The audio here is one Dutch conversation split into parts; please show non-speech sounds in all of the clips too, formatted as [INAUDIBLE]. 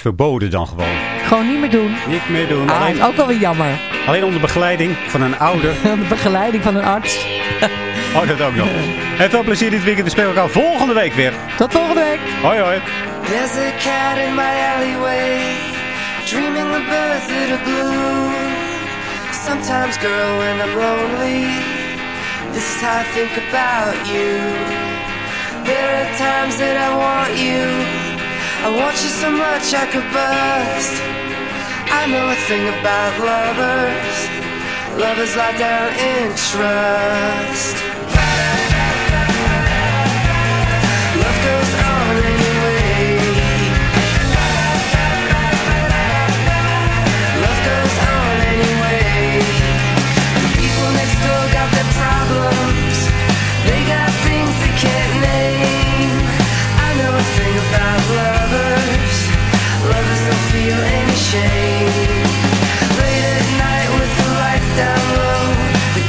verboden dan gewoon. Gewoon niet meer doen. Niet meer doen. Ah, alleen, ook alweer jammer. alleen onder begeleiding van een ouder. [LAUGHS] De begeleiding van een arts. [LAUGHS] Oh, dat ook nog. En veel plezier dit weekend. We spelen elkaar volgende week weer. Tot volgende week. Hoi hoi. There's a cat in my alleyway, dreaming the birds that are blue. Sometimes, girl, when I'm lonely, this is how I think about you. There are times that I want you, I want you so much I could bust. I know a thing about lovers, lovers lie down in trust.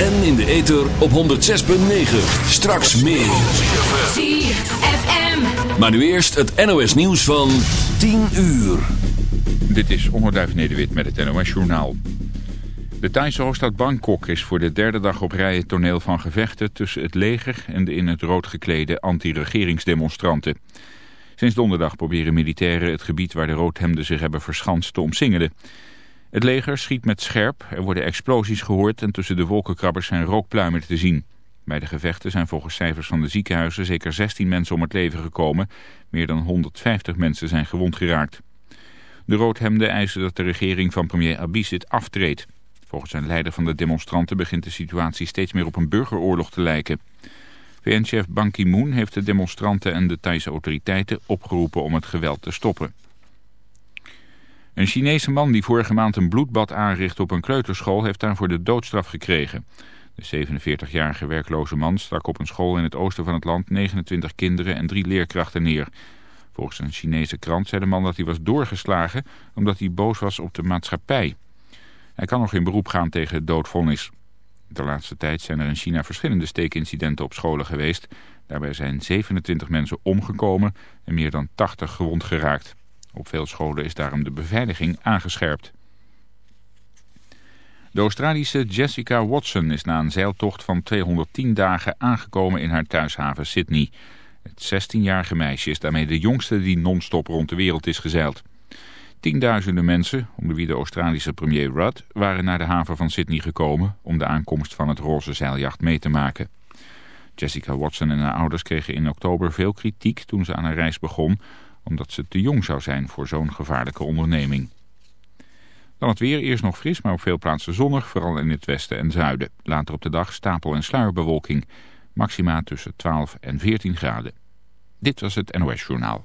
En in de ether op 106.9. Straks meer. ZFM. Maar nu eerst het NOS nieuws van 10 uur. Dit is Onderduif Nederwit met het NOS Journaal. De Thaise hoofdstad Bangkok is voor de derde dag op rij het toneel van gevechten tussen het leger en de in het rood geklede anti-regeringsdemonstranten. Sinds donderdag proberen militairen het gebied waar de roodhemden zich hebben verschanst te omsingelen. Het leger schiet met scherp, er worden explosies gehoord en tussen de wolkenkrabbers zijn rookpluimen te zien. Bij de gevechten zijn volgens cijfers van de ziekenhuizen zeker 16 mensen om het leven gekomen. Meer dan 150 mensen zijn gewond geraakt. De roodhemden eisen dat de regering van premier Abisit aftreedt. Volgens een leider van de demonstranten begint de situatie steeds meer op een burgeroorlog te lijken. VN-chef Ban Ki-moon heeft de demonstranten en de Thaise autoriteiten opgeroepen om het geweld te stoppen. Een Chinese man die vorige maand een bloedbad aanrichtte op een kleuterschool heeft daarvoor de doodstraf gekregen. De 47-jarige werkloze man stak op een school in het oosten van het land 29 kinderen en drie leerkrachten neer. Volgens een Chinese krant zei de man dat hij was doorgeslagen omdat hij boos was op de maatschappij. Hij kan nog in beroep gaan tegen het doodvonnis. De laatste tijd zijn er in China verschillende steekincidenten op scholen geweest. Daarbij zijn 27 mensen omgekomen en meer dan 80 gewond geraakt. Op veel scholen is daarom de beveiliging aangescherpt. De Australische Jessica Watson is na een zeiltocht van 210 dagen aangekomen in haar thuishaven Sydney. Het 16-jarige meisje is daarmee de jongste die non-stop rond de wereld is gezeild. Tienduizenden mensen, onder wie de Australische premier Rudd, waren naar de haven van Sydney gekomen om de aankomst van het roze zeiljacht mee te maken. Jessica Watson en haar ouders kregen in oktober veel kritiek toen ze aan haar reis begon, omdat ze te jong zou zijn voor zo'n gevaarlijke onderneming. Dan het weer, eerst nog fris, maar op veel plaatsen zonnig, vooral in het westen en zuiden. Later op de dag stapel- en sluierbewolking, maxima tussen 12 en 14 graden. Dit was het NOS Journaal.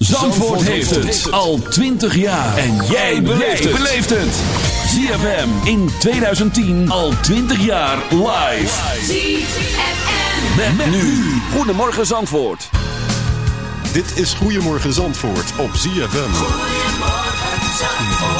Zandvoort heeft het al 20 jaar. En jij beleeft het. ZFM in 2010 al 20 jaar live. ZFM. Met, met nu. Goedemorgen Zandvoort. Dit is Goedemorgen Zandvoort op ZFM.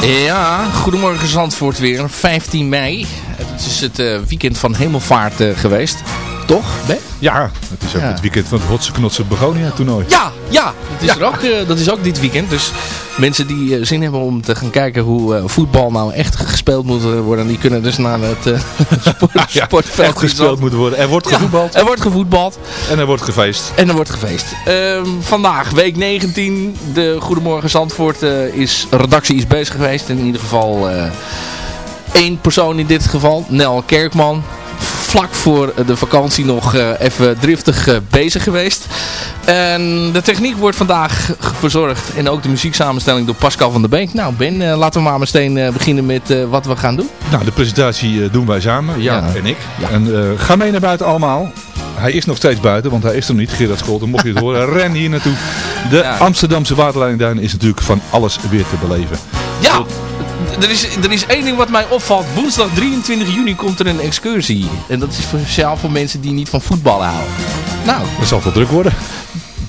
Ja, goedemorgen Zandvoort weer. 15 mei. Het is het eh, weekend van hemelvaart eh, geweest. Toch, Ben? Ja, het is ook Ja. het weekend van het Hotse Knotse Begonia toernooi. Ja, ja. Dat is, Er ook, eh, dat is ook dit weekend. Dus mensen die eh, zin hebben om te gaan kijken hoe eh, voetbal nou echt gespeeld moet worden. Die kunnen dus naar het eh, [LAUGHS] sport, Ja, sportveld. echt gespeeld moet worden. Er wordt Ja, gevoetbald er wordt gevoetbald. en er wordt gefeest. En er wordt gefeest. Ehm, vandaag, week 19. De Goedemorgen Zandvoort eh, is, redactie is bezig geweest. In ieder geval eh, één persoon in dit geval. Nel Kerkman. Vlak voor de vakantie nog eh, even driftig eh, bezig geweest. En de techniek wordt vandaag verzorgd. En ook de muzieksamenstelling door Pascal van der Beek. Nou Ben, eh, laten we maar meteen beginnen met wat we gaan doen. Nou, de presentatie doen wij samen, Jan Ja. en ik. Ja. En ga mee naar buiten allemaal. Hij is nog steeds buiten, want hij is er nog niet. Gerard Scholten, mocht je het horen, [LAUGHS] ren hier naartoe. De Ja. Amsterdamse waterleidingduin is natuurlijk van alles weer te beleven. Ja, er is, er is één ding wat mij opvalt. Woensdag 23 juni komt er een excursie. En dat is speciaal voor mensen die niet van voetballen houden. Nou, Dat zal wel druk worden.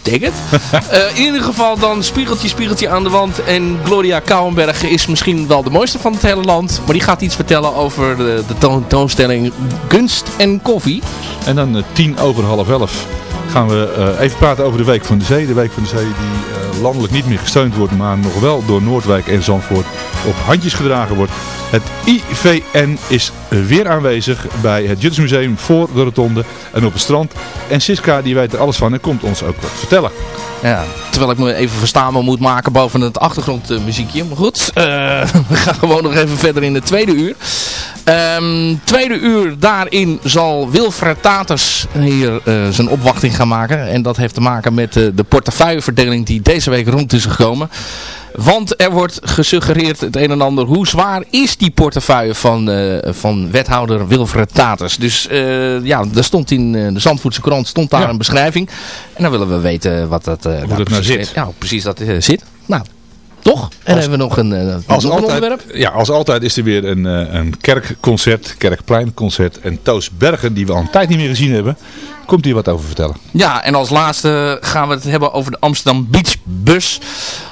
denk het. [LAUGHS] Eh, in ieder geval dan spiegeltje, spiegeltje aan de wand. En Gloria Kouwenberg is misschien wel de mooiste van het hele land. Maar die gaat iets vertellen over de, de toon- toonstelling Gunst en Koffie. En dan eh, tien over half elf gaan we eh, even praten over de Week van de Zee. De Week van de Zee die eh, landelijk niet meer gesteund wordt, maar nog wel door Noordwijk en Zandvoort op handjes gedragen wordt. Het IVN is weer aanwezig bij het Juttersmuseum voor de Rotonde en op het strand. En Siska die weet er alles van en komt ons ook wat vertellen. Ja, terwijl ik me even verstaanbaar moet maken boven het achtergrondmuziekje. Maar goed, eh, [LAUGHS] we gaan gewoon nog even verder in de tweede uur. Ehm, tweede uur, daarin zal Wilfred Taters hier eh, zijn opwachting gaan maken. En dat heeft te maken met eh, de portefeuilleverdeling die deze week rond is gekomen. Want er wordt gesuggereerd het een en ander. Hoe zwaar is die portefeuille van, eh, van wethouder Wilfred Taters? Dus eh, ja, er stond in eh, de Zandvoortse krant stond daar Ja. een beschrijving. En dan willen we weten wat dat, daar het nou precies zit. Ja, precies dat zit. Nou, toch? En dan hebben we nog een, Als een altijd, onderwerp. ja, als altijd is er weer een, een kerkconcert, kerkpleinconcert. En Toos Bergen, die we al een tijd niet meer gezien hebben, komt hier wat over vertellen. Ja, en als laatste gaan we het hebben over de Amsterdam Beach Bus.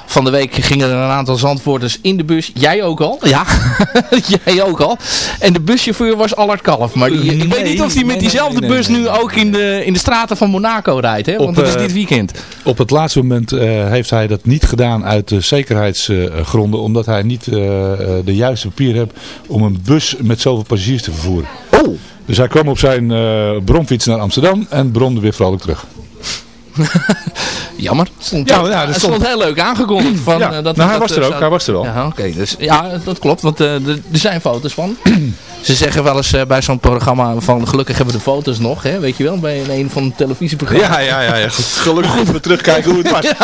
Van de week gingen er een aantal zandvoorters in de bus. Jij ook al? Ja, [LAUGHS] jij ook al. En de buschauffeur was Allard Kalf. Maar die, ik weet niet of hij met nee, diezelfde nee, bus nee. nu ook in de, in de straten van Monaco rijdt. Hè? Want Op, dat is eh, dit weekend. Op het laatste moment eh, heeft hij dat niet gedaan uit de zekerheidsgronden. omdat hij niet eh, eh, de juiste papier heeft om een bus met zoveel passagiers te vervoeren. Oh, Dus hij kwam op zijn eh bromfiets naar Amsterdam en bromde weer vrolijk terug. [LAUGHS] jammer. Stond, Ja, ook- ja, dat het stond- stond heel leuk aangekondigd. Van, Ja, eh, dat nou, we hij dat, was er eh, ook, zou- hij was er wel. Ja, oké. dus, ja, dat klopt. Want eh, er er zijn foto's van. [CLEARS THROAT] Ze zeggen wel eens eh, bij zo'n programma van gelukkig hebben we de foto's nog. Hè, weet je wel, bij een, een van de televisieprogramma's. Ja, ja, ja. ja. Gelukkig goed we terugkijken hoe het was. [LAUGHS]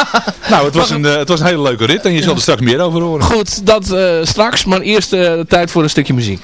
Nou, het was, een, het was een hele leuke rit en je zal er straks meer over horen. Goed, dat eh, straks. Maar eerst eh, tijd voor een stukje muziek.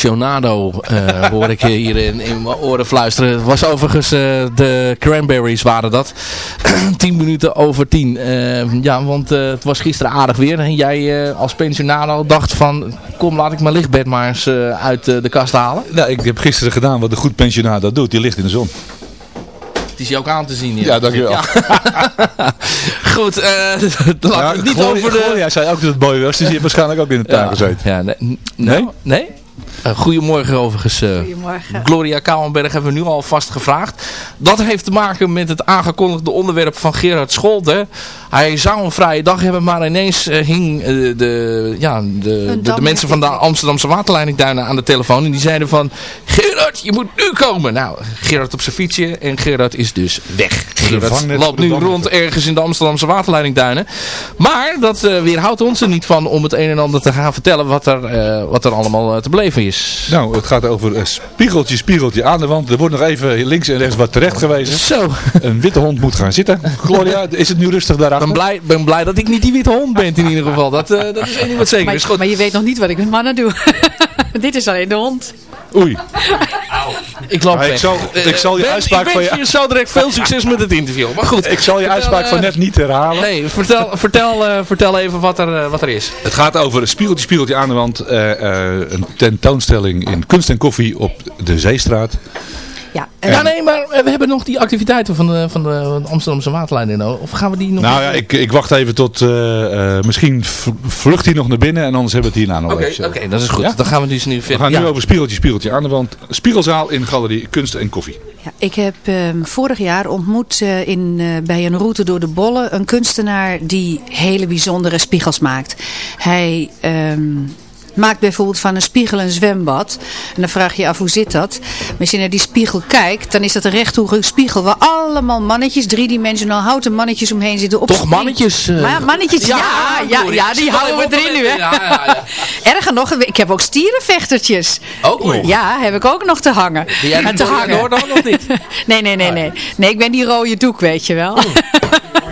Pensionado eh, [LAUGHS] hoor ik hier in, in mijn oren fluisteren. Het was overigens eh, de Cranberries waren dat. [CLEARS THROAT] 10 minuten over 10. Eh, ja, want het was gisteren aardig weer. En jij als pensionado dacht van kom laat ik mijn lichtbed maar eens uit de kast halen. Nou, ik heb gisteren gedaan wat een goed pensionaar dat doet. Die ligt in de zon. Het is je ook aan te zien hier. Ja, dankjewel. Ja. [LAUGHS] Goed, eh [LAUGHS] laten we het niet over de... Gloria zei ook dat het mooi was. Dus heeft waarschijnlijk ook in de tuin gezeten. Ja, nee? n- nou, nee? Eh, goedemorgen overigens. eh, Goedemorgen. Gloria Kouwenberg hebben we nu al vast gevraagd. Dat heeft te maken met het aangekondigde onderwerp van Gerard Scholten. Hij zou een vrije dag hebben, maar ineens eh, hing eh, de, ja, de, de, mensen van de Amsterdamse waterleidingduinen aan de telefoon. En die zeiden van, Gerard, je moet nu komen. Nou, Gerard op zijn fietsje en Gerard is dus weg. Gerard loopt nu rond ergens in de Amsterdamse waterleidingduinen. Maar dat eh, weerhoudt ons er niet van om het een en ander te gaan vertellen wat er, eh, wat er allemaal te beleven is. Nou, het gaat over een spiegeltje, spiegeltje aan de wand. Er wordt nog even links en rechts wat terecht gewezen. Zo. Een witte hond moet gaan zitten. Gloria, [LAUGHS] is het nu rustig Ik daarachter? ben blij, ben blij dat ik niet die witte hond ben in ieder geval. Dat, eh, dat is één ding wat zeker is. Maar, Goed. maar je weet nog niet wat ik met mannen doe. [LAUGHS] [LAUGHS] Dit is alleen de hond. Oei. Ik loop Maar ik weg. zal- ik zal je Ben, uitspraak ik van wens je- je zo direct veel succes met het interview. Maar goed. Ik zal je Vertel, uitspraak van eh, net niet herhalen. Nee, vertel, vertel, eh, vertel even wat er, eh, wat er is. Het gaat over een spiegeltje, spiegeltje aan de wand. eh, eh, een tentoonstelling in kunst en koffie op de Zeestraat. Ja, ja, nee, maar we hebben nog die activiteiten van de, van de Amsterdamse waterleiding. nodig. Of gaan we die nog... Nou ja, ik, ik wacht even tot... eh, eh, misschien vlucht hij nog naar binnen en anders hebben we het hierna nog Oké, even. oké, dat is goed. Ja? Dan gaan we dus nu We verder. gaan nu Ja. over spiegeltje, spiegeltje aan de wand. Spiegelzaal in Galerie Kunst en Koffie. Ja, ik heb ehm, vorig jaar ontmoet eh, in, eh, bij een route door de Bolle een kunstenaar die hele bijzondere spiegels maakt. Hij ehm, maakt bijvoorbeeld van een spiegel een zwembad. En dan vraag je je af hoe zit dat. Maar als je naar die spiegel kijkt, dan is dat een rechthoekige spiegel waar allemaal mannetjes, driedimensionaal houten mannetjes omheen zitten. Op Toch mannetjes? eh, maar mannetjes, ja, ja, ja, die houden we erin nu, hè. Ja, ja, ja. [LAUGHS] Erger nog, ik heb ook stierenvechtertjes. Ook nog? Ja, heb ik ook nog te hangen. Ben jij te Gloria Noord dan of niet? [LAUGHS] Nee, nee, nee, nee. Nee, ik ben die rode doek, weet je wel. [LAUGHS]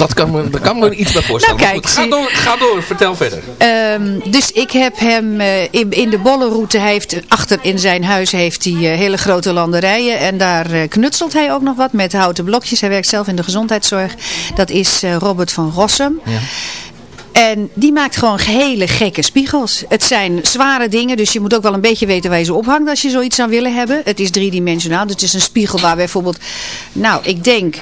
Dat kan me, daar kan me iets bij voorstellen. Nou, kijk, ga, door, ga door, vertel verder. Ehm, dus ik heb hem eh, in, in de bollenroute, hij heeft achter in zijn huis heeft hij eh, hele grote landerijen. En daar eh, knutselt hij ook nog wat met houten blokjes. Hij werkt zelf in de gezondheidszorg. Dat is Robert van Rossum. En die maakt gewoon hele gekke spiegels. Het zijn zware dingen, dus je moet ook wel een beetje weten waar je ze ophangt als je zoiets zou willen hebben. Het is driedimensionaal, dus het is een spiegel waar bijvoorbeeld, nou ik denk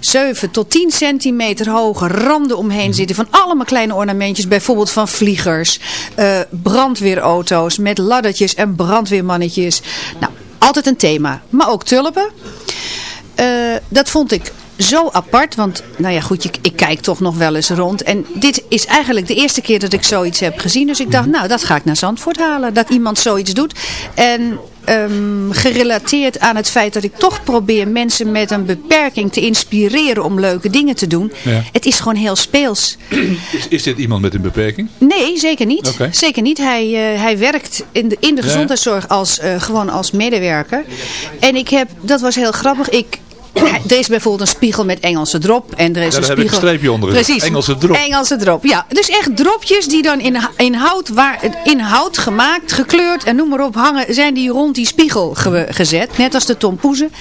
7 tot 10 centimeter hoge randen omheen zitten van allemaal kleine ornamentjes. Bijvoorbeeld van vliegers, eh, brandweerauto's met laddertjes en brandweermannetjes. Nou, altijd een thema. Maar ook tulpen. Eh, dat vond ik zo apart, want nou ja goed, je, ik kijk toch nog wel eens rond. En dit is eigenlijk de eerste keer dat ik zoiets heb gezien. Dus ik dacht, nou dat ga ik naar Zandvoort halen, dat iemand zoiets doet. En ehm, gerelateerd aan het feit dat ik toch probeer mensen met een beperking te inspireren om leuke dingen te doen. Ja. Het is gewoon heel speels. Is, is dit iemand met een beperking? Nee, zeker niet. Zeker niet. Hij, eh, hij werkt in de, in de gezondheidszorg als, eh, gewoon als medewerker. En ik heb, dat was heel grappig, ik... Er is bijvoorbeeld een spiegel met Engelse drop. En er is Ja, een daar heb ik spiegel... een streepje onder. Precies. Engelse drop. Engelse drop, ja. Dus echt dropjes die dan in, in, hout, waar, in hout gemaakt, gekleurd en noem maar op hangen, zijn die rond die spiegel ge- gezet. Net als de tompoezen.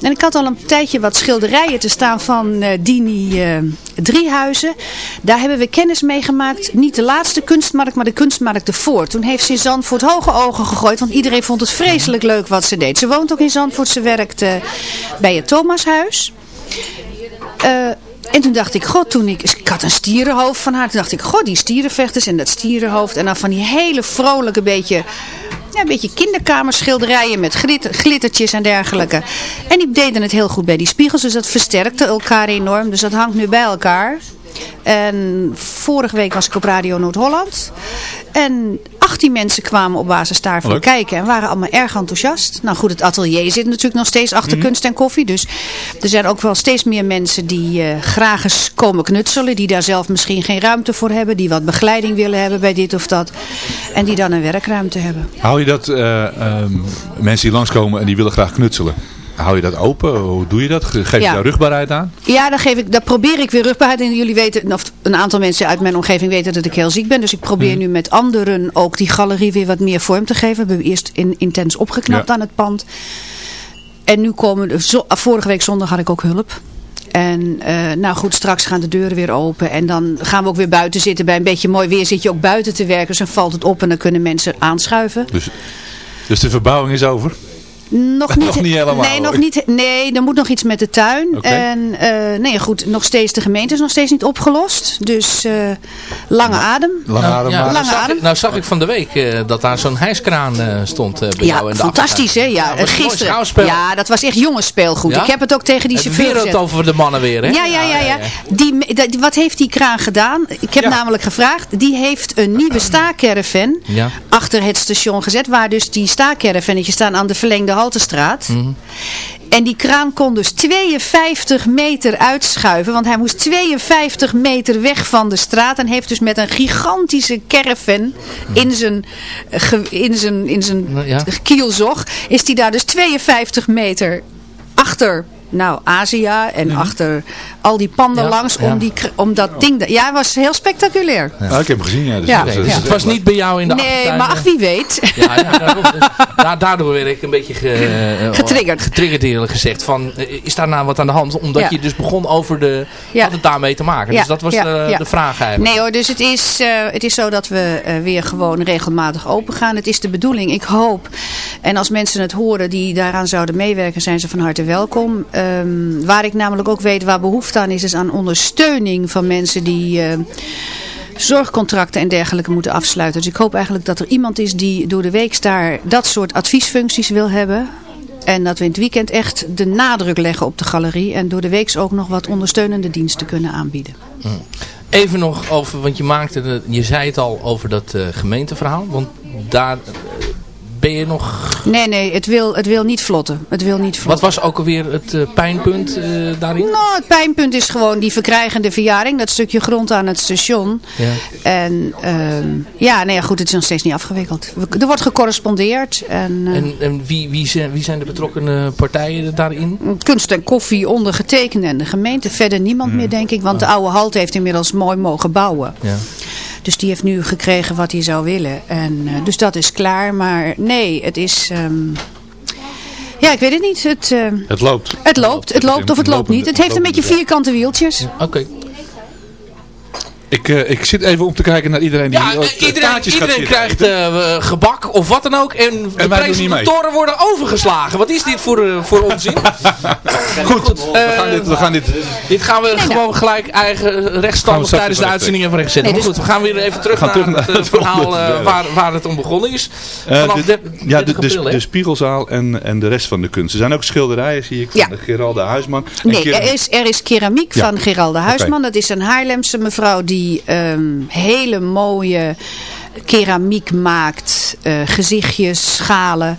En ik had al een tijdje wat schilderijen te staan van eh, Dini eh, Driehuizen. Daar hebben we kennis mee gemaakt. Niet de laatste kunstmarkt, maar de kunstmarkt ervoor. Toen heeft ze in Zandvoort hoge ogen gegooid. Want iedereen vond het vreselijk leuk wat ze deed. Ze woont ook in Zandvoort. Ze werkt eh, bij het Thomashuis. En toen dacht ik, god, toen ik, ik had een stierenhoofd van haar. Toen dacht ik, god, die stierenvechters en dat stierenhoofd. En dan van die hele vrolijke beetje, ja, een beetje kinderkamerschilderijen met glit, glittertjes en dergelijke. En die deden het heel goed bij die spiegels, dus dat versterkte elkaar enorm. Dus dat hangt nu bij elkaar. En vorige week was ik op Radio Noord-Holland. En 18 mensen kwamen op basis daarvan Leuk. kijken. En waren allemaal erg enthousiast. Nou goed, het atelier zit natuurlijk nog steeds achter kunst en koffie. Dus er zijn ook wel steeds meer mensen die eh, graag eens komen knutselen. Die daar zelf misschien geen ruimte voor hebben. Die wat begeleiding willen hebben bij dit of dat. En die dan een werkruimte hebben. Hou je dat eh, ehm, mensen die langskomen en die willen graag knutselen? Hou je dat open? Hoe doe je dat? Ge- Geef je Ja. daar rugbaarheid aan? Ja, daar, geef ik, daar probeer ik weer rugbaarheid in. Jullie weten, of een aantal mensen uit mijn omgeving weten dat ik heel ziek ben. Dus ik probeer Mhm. nu met anderen ook die galerie weer wat meer vorm te geven. We hebben eerst in, intens opgeknapt Ja. aan het pand. En nu komen, zo, vorige week zondag had ik ook hulp. En eh, nou goed, straks gaan de deuren weer open. En dan gaan we ook weer buiten zitten. Bij een beetje mooi weer zit je ook buiten te werken. Dus dan valt het op en dan kunnen mensen aanschuiven. Dus, dus de verbouwing is over? Nog [LAUGHS] niet, Nog niet helemaal, Nee, nog niet, nee, er moet nog iets met de tuin. En eh, nee, goed, nog steeds de gemeente is nog steeds niet opgelost. Dus eh, lange adem. Lange adem ja, nou, Lange zag adem. ik, nou zag ik van de week eh, dat daar zo'n hijskraan eh, stond bij jou Ja, in de fantastisch hè. Ja, gisteren. Ja, dat was echt jongensspeelgoed. Ja? Ik heb het ook tegen die Het chauffeur wereld gezegd. over de mannen weer, hè? Ja, ja, ja, ja. Die, wat heeft die kraan gedaan? Ik heb namelijk gevraagd. Die heeft een nieuwe [CLEARS THROAT] staakerven Ja. achter het station gezet. Waar dus die staakervennetjes staan aan de verlengde Haltestraat. Mhm. En die kraan kon dus 52 meter uitschuiven. Want hij moest 52 meter weg van de straat. En heeft dus met een gigantische caravan in zijn, eh, in zijn, in zijn Ja. kielzog. Is die daar dus 52 meter achter... Nou, Azië en achter al die panden Ja, langs ja. om, die, om dat ding... Ja, het was heel spectaculair. Ja, ik heb hem gezien. Ja, dus Dus het was niet bij jou in de Nee, achtertuin, maar eh, ach, wie weet. Ja. [LAUGHS] Dus da- daardoor werd ik een beetje ge, eh, [LAUGHS] Getriggerd. getriggerd eerlijk gezegd. Van, eh, is daar nou wat aan de hand? Omdat Ja. je dus begon over de... Ja. Had het daarmee te maken. Ja, Dus dat was ja, de, ja. de vraag eigenlijk. Nee hoor, dus het is, eh, het is zo dat we eh, weer gewoon regelmatig open gaan. Het is de bedoeling, ik hoop. En als mensen het horen die daaraan zouden meewerken, zijn ze van harte welkom. Ehm, waar ik namelijk ook weet waar behoefte aan is, is aan ondersteuning van mensen die... eh, zorgcontracten en dergelijke moeten afsluiten. Dus ik hoop eigenlijk dat er iemand is die door de week daar dat soort adviesfuncties wil hebben. En dat we in het weekend echt de nadruk leggen op de galerie. En door de week ook nog wat ondersteunende diensten kunnen aanbieden. Even nog over, want je maakte, je zei het al over dat eh, gemeenteverhaal. Want daar ben je nog... Nee, nee, het wil, het wil niet vlotten. Het wil niet Wat vlotten. was ook alweer het eh, pijnpunt eh, daarin? Nou, het pijnpunt is gewoon die verkrijgende verjaring. Dat stukje grond aan het station. Ja. En ehm, ja, nee, goed, het is nog steeds niet afgewikkeld. Er wordt gecorrespondeerd. En, eh, En, en wie, wie, zijn, wie zijn de betrokken partijen daarin? kunst en koffie ondergetekend en de gemeente. Verder niemand meer, denk ik. Want de oude halt heeft inmiddels mooi mogen bouwen. Ja. Dus die heeft nu gekregen wat hij zou willen. En, eh, dus dat is klaar. Maar nee, het is... ehm, ja, ik weet het niet. Het, eh, Het loopt. het loopt. Het loopt of het loopt niet. Het heeft een beetje vierkante wieltjes. Oké. Ik, eh, ik zit even om te kijken naar iedereen die Ja, hier eh, op iedereen, taartjes gaat iedereen krijgt eh, gebak of wat dan ook. En, de presentatoren worden overgeslagen. Wat is dit voor, eh, voor onzin? [LAUGHS] Goed, we, eh, gaan dit, we gaan dit... Dit gaan we gewoon gelijk eigen rechtsstandig straks tijdens de uitzending even rechtzetten. Nee, maar dus- goed, we gaan weer even terug naar, terug naar het, eh, het verhaal eh, waar, waar het om begonnen is. Eh, Vanaf de, de, ja, de, 30 de, Spiegelzaal en, en de rest van de kunst. Er zijn ook schilderijen, zie ik, van Ja. de Geralde Huisman. En Nee, er is, er is keramiek Ja. van Geralde Huisman. Dat is een Haarlemse mevrouw die ehm, hele mooie keramiek maakt. eh, gezichtjes, schalen.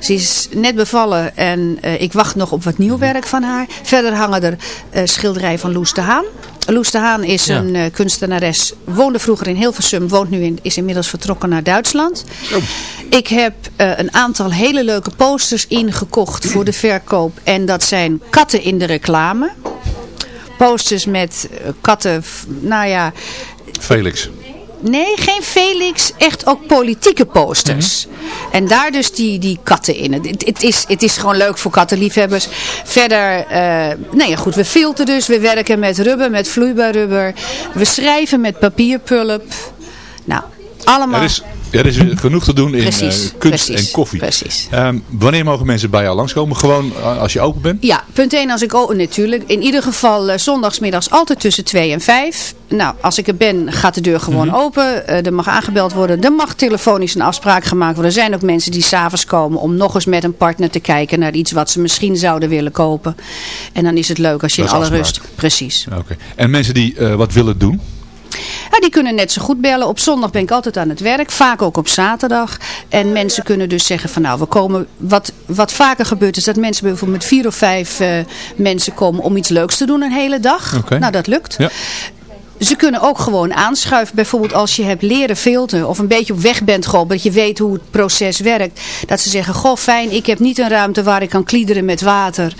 Ze is net bevallen en eh, ik wacht nog op wat nieuw werk van haar. Verder hangen er eh schilderijen van Loes de Haan. Loes de Haan is Ja. een kunstenares. Woonde vroeger in Hilversum. Woont nu in, is inmiddels vertrokken naar Duitsland. Ik heb een aantal hele leuke posters ingekocht voor de verkoop. En dat zijn katten in de reclame. Posters met eh, katten, nou ja... Felix. Nee, geen Felix. Echt ook politieke posters. En daar dus die, die katten in. Het, het, is, het is gewoon leuk voor kattenliefhebbers. Verder, eh nee ja, goed. We filteren dus. We werken met rubber, met vloeibaar rubber. We schrijven met papierpulp. Nou, allemaal... Er is, er is genoeg te doen in Precies, eh, kunst precies, en koffie. precies. Ehm, wanneer mogen mensen bij jou langskomen? Gewoon eh, als je open bent? Ja, punt 1 als ik ook natuurlijk. In ieder geval eh, zondagsmiddags altijd tussen 2 en 5. Nou, als ik er ben gaat de deur gewoon Mhm. open. Er mag aangebeld worden. Er mag telefonisch een afspraak gemaakt worden. Er zijn ook mensen die s'avonds komen om nog eens met een partner te kijken naar iets wat ze misschien zouden willen kopen. En dan is het leuk als je Dat in alle afspraak. rust... Precies. Oké. En mensen die wat willen doen? Ja, die kunnen net zo goed bellen. Op zondag ben ik altijd aan het werk. Vaak ook op zaterdag. En mensen kunnen dus zeggen van nou, we komen... Wat, wat vaker gebeurt is dat mensen bijvoorbeeld met vier of vijf eh, mensen komen om iets leuks te doen een hele dag. Nou, dat lukt. Ja. Ze kunnen ook gewoon aanschuiven. Bijvoorbeeld als je hebt leren filteren of een beetje op weg bent geholpen. Dat je weet hoe het proces werkt. Dat ze zeggen, goh fijn, ik heb niet een ruimte waar ik kan kliederen met water.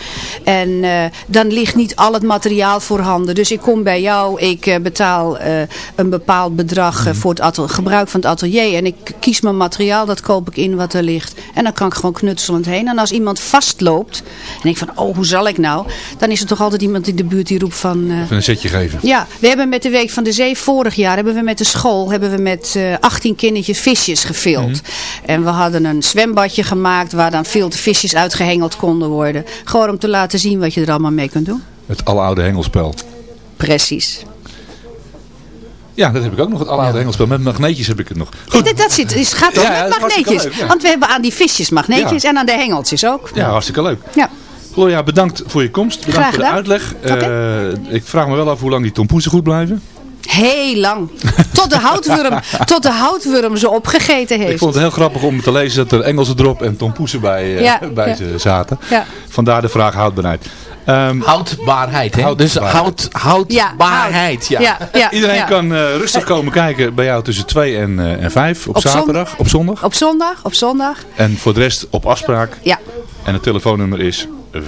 En eh, dan ligt niet al het materiaal voorhanden. Dus ik kom bij jou, ik eh, betaal eh, een bepaald bedrag voor het gebruik van het atelier. En ik kies mijn materiaal, dat koop ik in wat er ligt. En dan kan ik gewoon knutselend heen. En als iemand vastloopt en ik van, oh hoe zal ik nou? Dan is er toch altijd iemand in de buurt die roept van... Even een zetje geven. ja, we hebben met de Week van de Zee vorig jaar hebben we met de school hebben we met eh 18 kindertjes visjes gefilmd. En we hadden een zwembadje gemaakt waar dan veel visjes uitgehengeld konden worden. Gewoon om te laten zien wat je er allemaal mee kunt doen. Het aloude hengelspel. Precies. Ja, dat heb ik ook nog. Het aloude hengelspel. Met magneetjes heb ik het nog. Ja, dit, dat zit, is, gaat ook Ja, met magneetjes. leuk, ja. Want we hebben aan die visjes magneetjes en aan de hengeltjes ook. Ja, hartstikke leuk. Ja. Gloria, bedankt voor je komst. Bedankt voor de uitleg. Eh, ik vraag me wel af hoe lang die tompoesen goed blijven. Heel lang. Tot de houtworm, [LAUGHS] tot de houtworm ze opgegeten heeft. Ik vond het heel grappig om te lezen dat er Engelse drop en tompoesen bij, eh, Ja, [LAUGHS] bij ja. ze zaten. Ja. Vandaar de vraag houdbaarheid. Ehm, Houdbaarheid, hè? Houdbaarheid. Dus houd, houdbaarheid, ja. Ja, ja, Iedereen ja. kan eh, rustig komen kijken bij jou tussen 2 en, eh, en 5 op, Op zon- zaterdag, op zondag. Op zondag, op zondag. En voor de rest op afspraak. Ja. En het telefoonnummer is 5714816.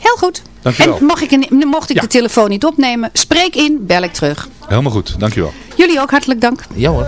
Heel goed. Dankjewel. En mocht ik, een- mocht ik de telefoon niet opnemen, spreek in, bel ik terug. Helemaal goed, dankjewel. Jullie ook hartelijk dank. Ja hoor.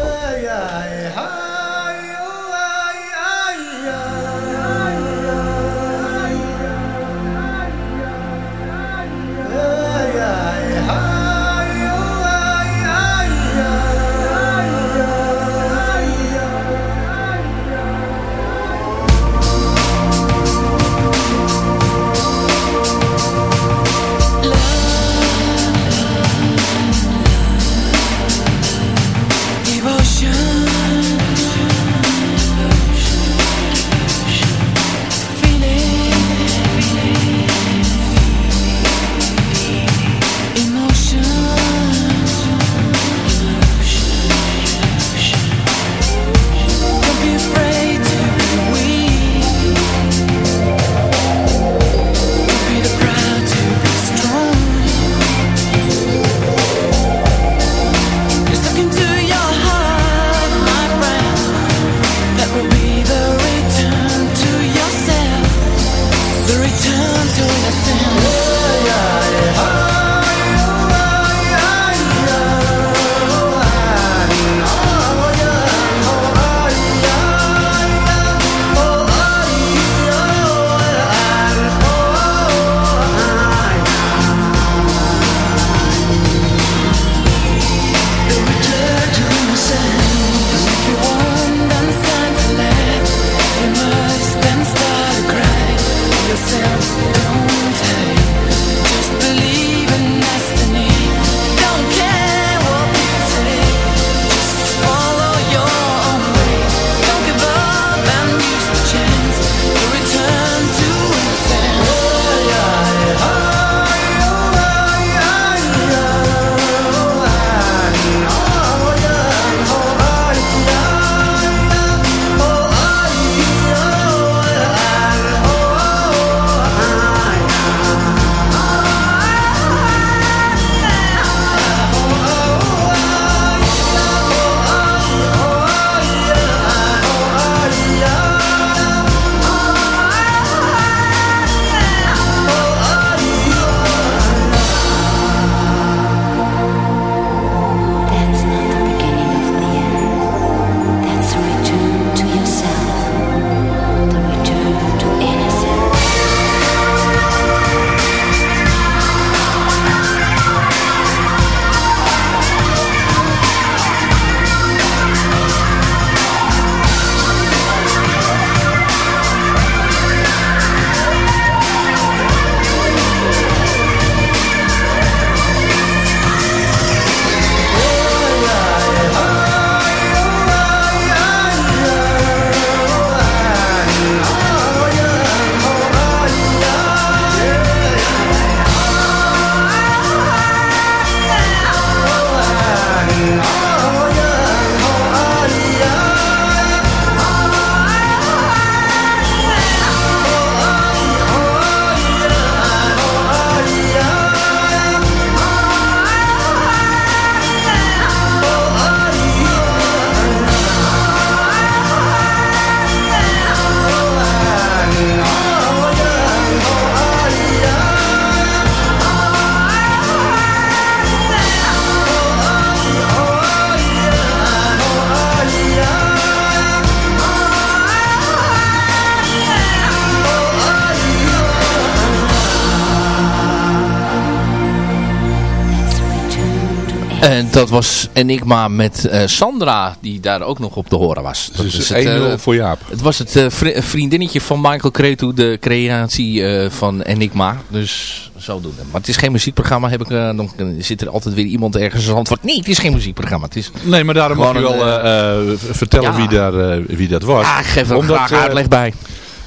En dat was Enigma met eh, Sandra, die daar ook nog op te horen was. Dat Dus is 1-0 het, eh, voor Jaap. het was het eh, vri- vriendinnetje van Michael Cretu, de creatie eh, van Enigma. Dus zodoende. Maar het is geen muziekprogramma. Heb ik, eh, dan zit er altijd weer iemand ergens aan antwoord. Nee, het is geen muziekprogramma. Het is Nee, maar daarom mag je wel eh, eh, vertellen ja. wie, daar, eh, wie dat was. Ah, ik geef er graag eh, uitleg bij.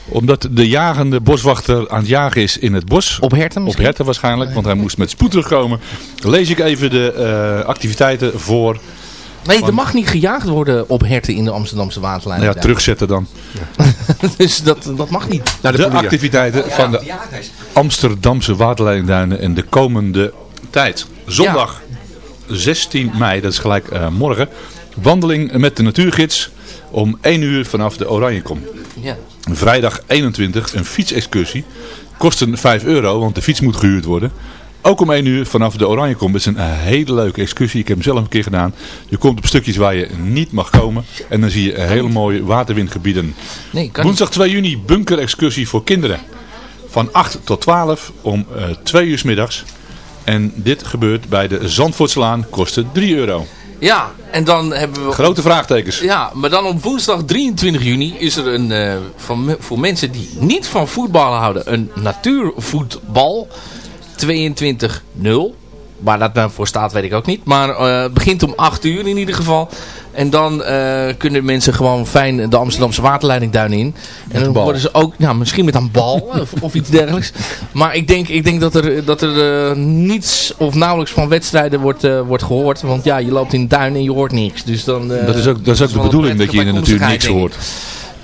Omdat de jagende boswachter aan het jagen is in het bos. Op herten Op herten waarschijnlijk, want hij moest met spoed terugkomen. Lees ik even de eh, activiteiten voor. Nee, er mag niet gejaagd worden op herten in de Amsterdamse waterlijn. Nou ja, terugzetten dan. [LAUGHS] dus dat, dat mag niet. de activiteiten van de Amsterdamse waterleidingduinen en de komende tijd. Zondag 16 mei, dat is gelijk eh, morgen. Wandeling met de natuurgids om 1 uur vanaf de Oranjekom. Ja. Vrijdag 21 een fietsexcursie. Kosten 5 euro, want de fiets moet gehuurd worden. Ook om 1 uur vanaf de Oranjekom. Het is een hele leuke excursie. Ik heb hem zelf een keer gedaan. Je komt op stukjes waar je niet mag komen. En dan zie je hele mooie waterwindgebieden. Nee, Woensdag 2 juni bunkerexcursie voor kinderen. Van 8 tot 12 om eh 2 uur middags. En dit gebeurt bij de Zandvoortselaan. Kostte 3 euro. Ja, en dan hebben we... Grote vraagtekens. Ja, maar dan op woensdag 23 juni is er een, eh, van, voor mensen die niet van voetballen houden, een natuurvoetbal 22-0. Waar dat nou voor staat weet ik ook niet. Maar eh, het begint om 8 uur in ieder geval. En dan eh, kunnen mensen gewoon fijn de Amsterdamse waterleiding duin in. En dan worden ze ook, nou, misschien met een bal of, of iets dergelijks. Maar ik denk, ik denk dat er, dat er eh, niets of nauwelijks van wedstrijden wordt, eh, wordt gehoord. Want ja, je loopt in de duin en je hoort niks. Dus dan, eh, Dat is ook, dat is ook de bedoeling dat je in de natuur niks hoort.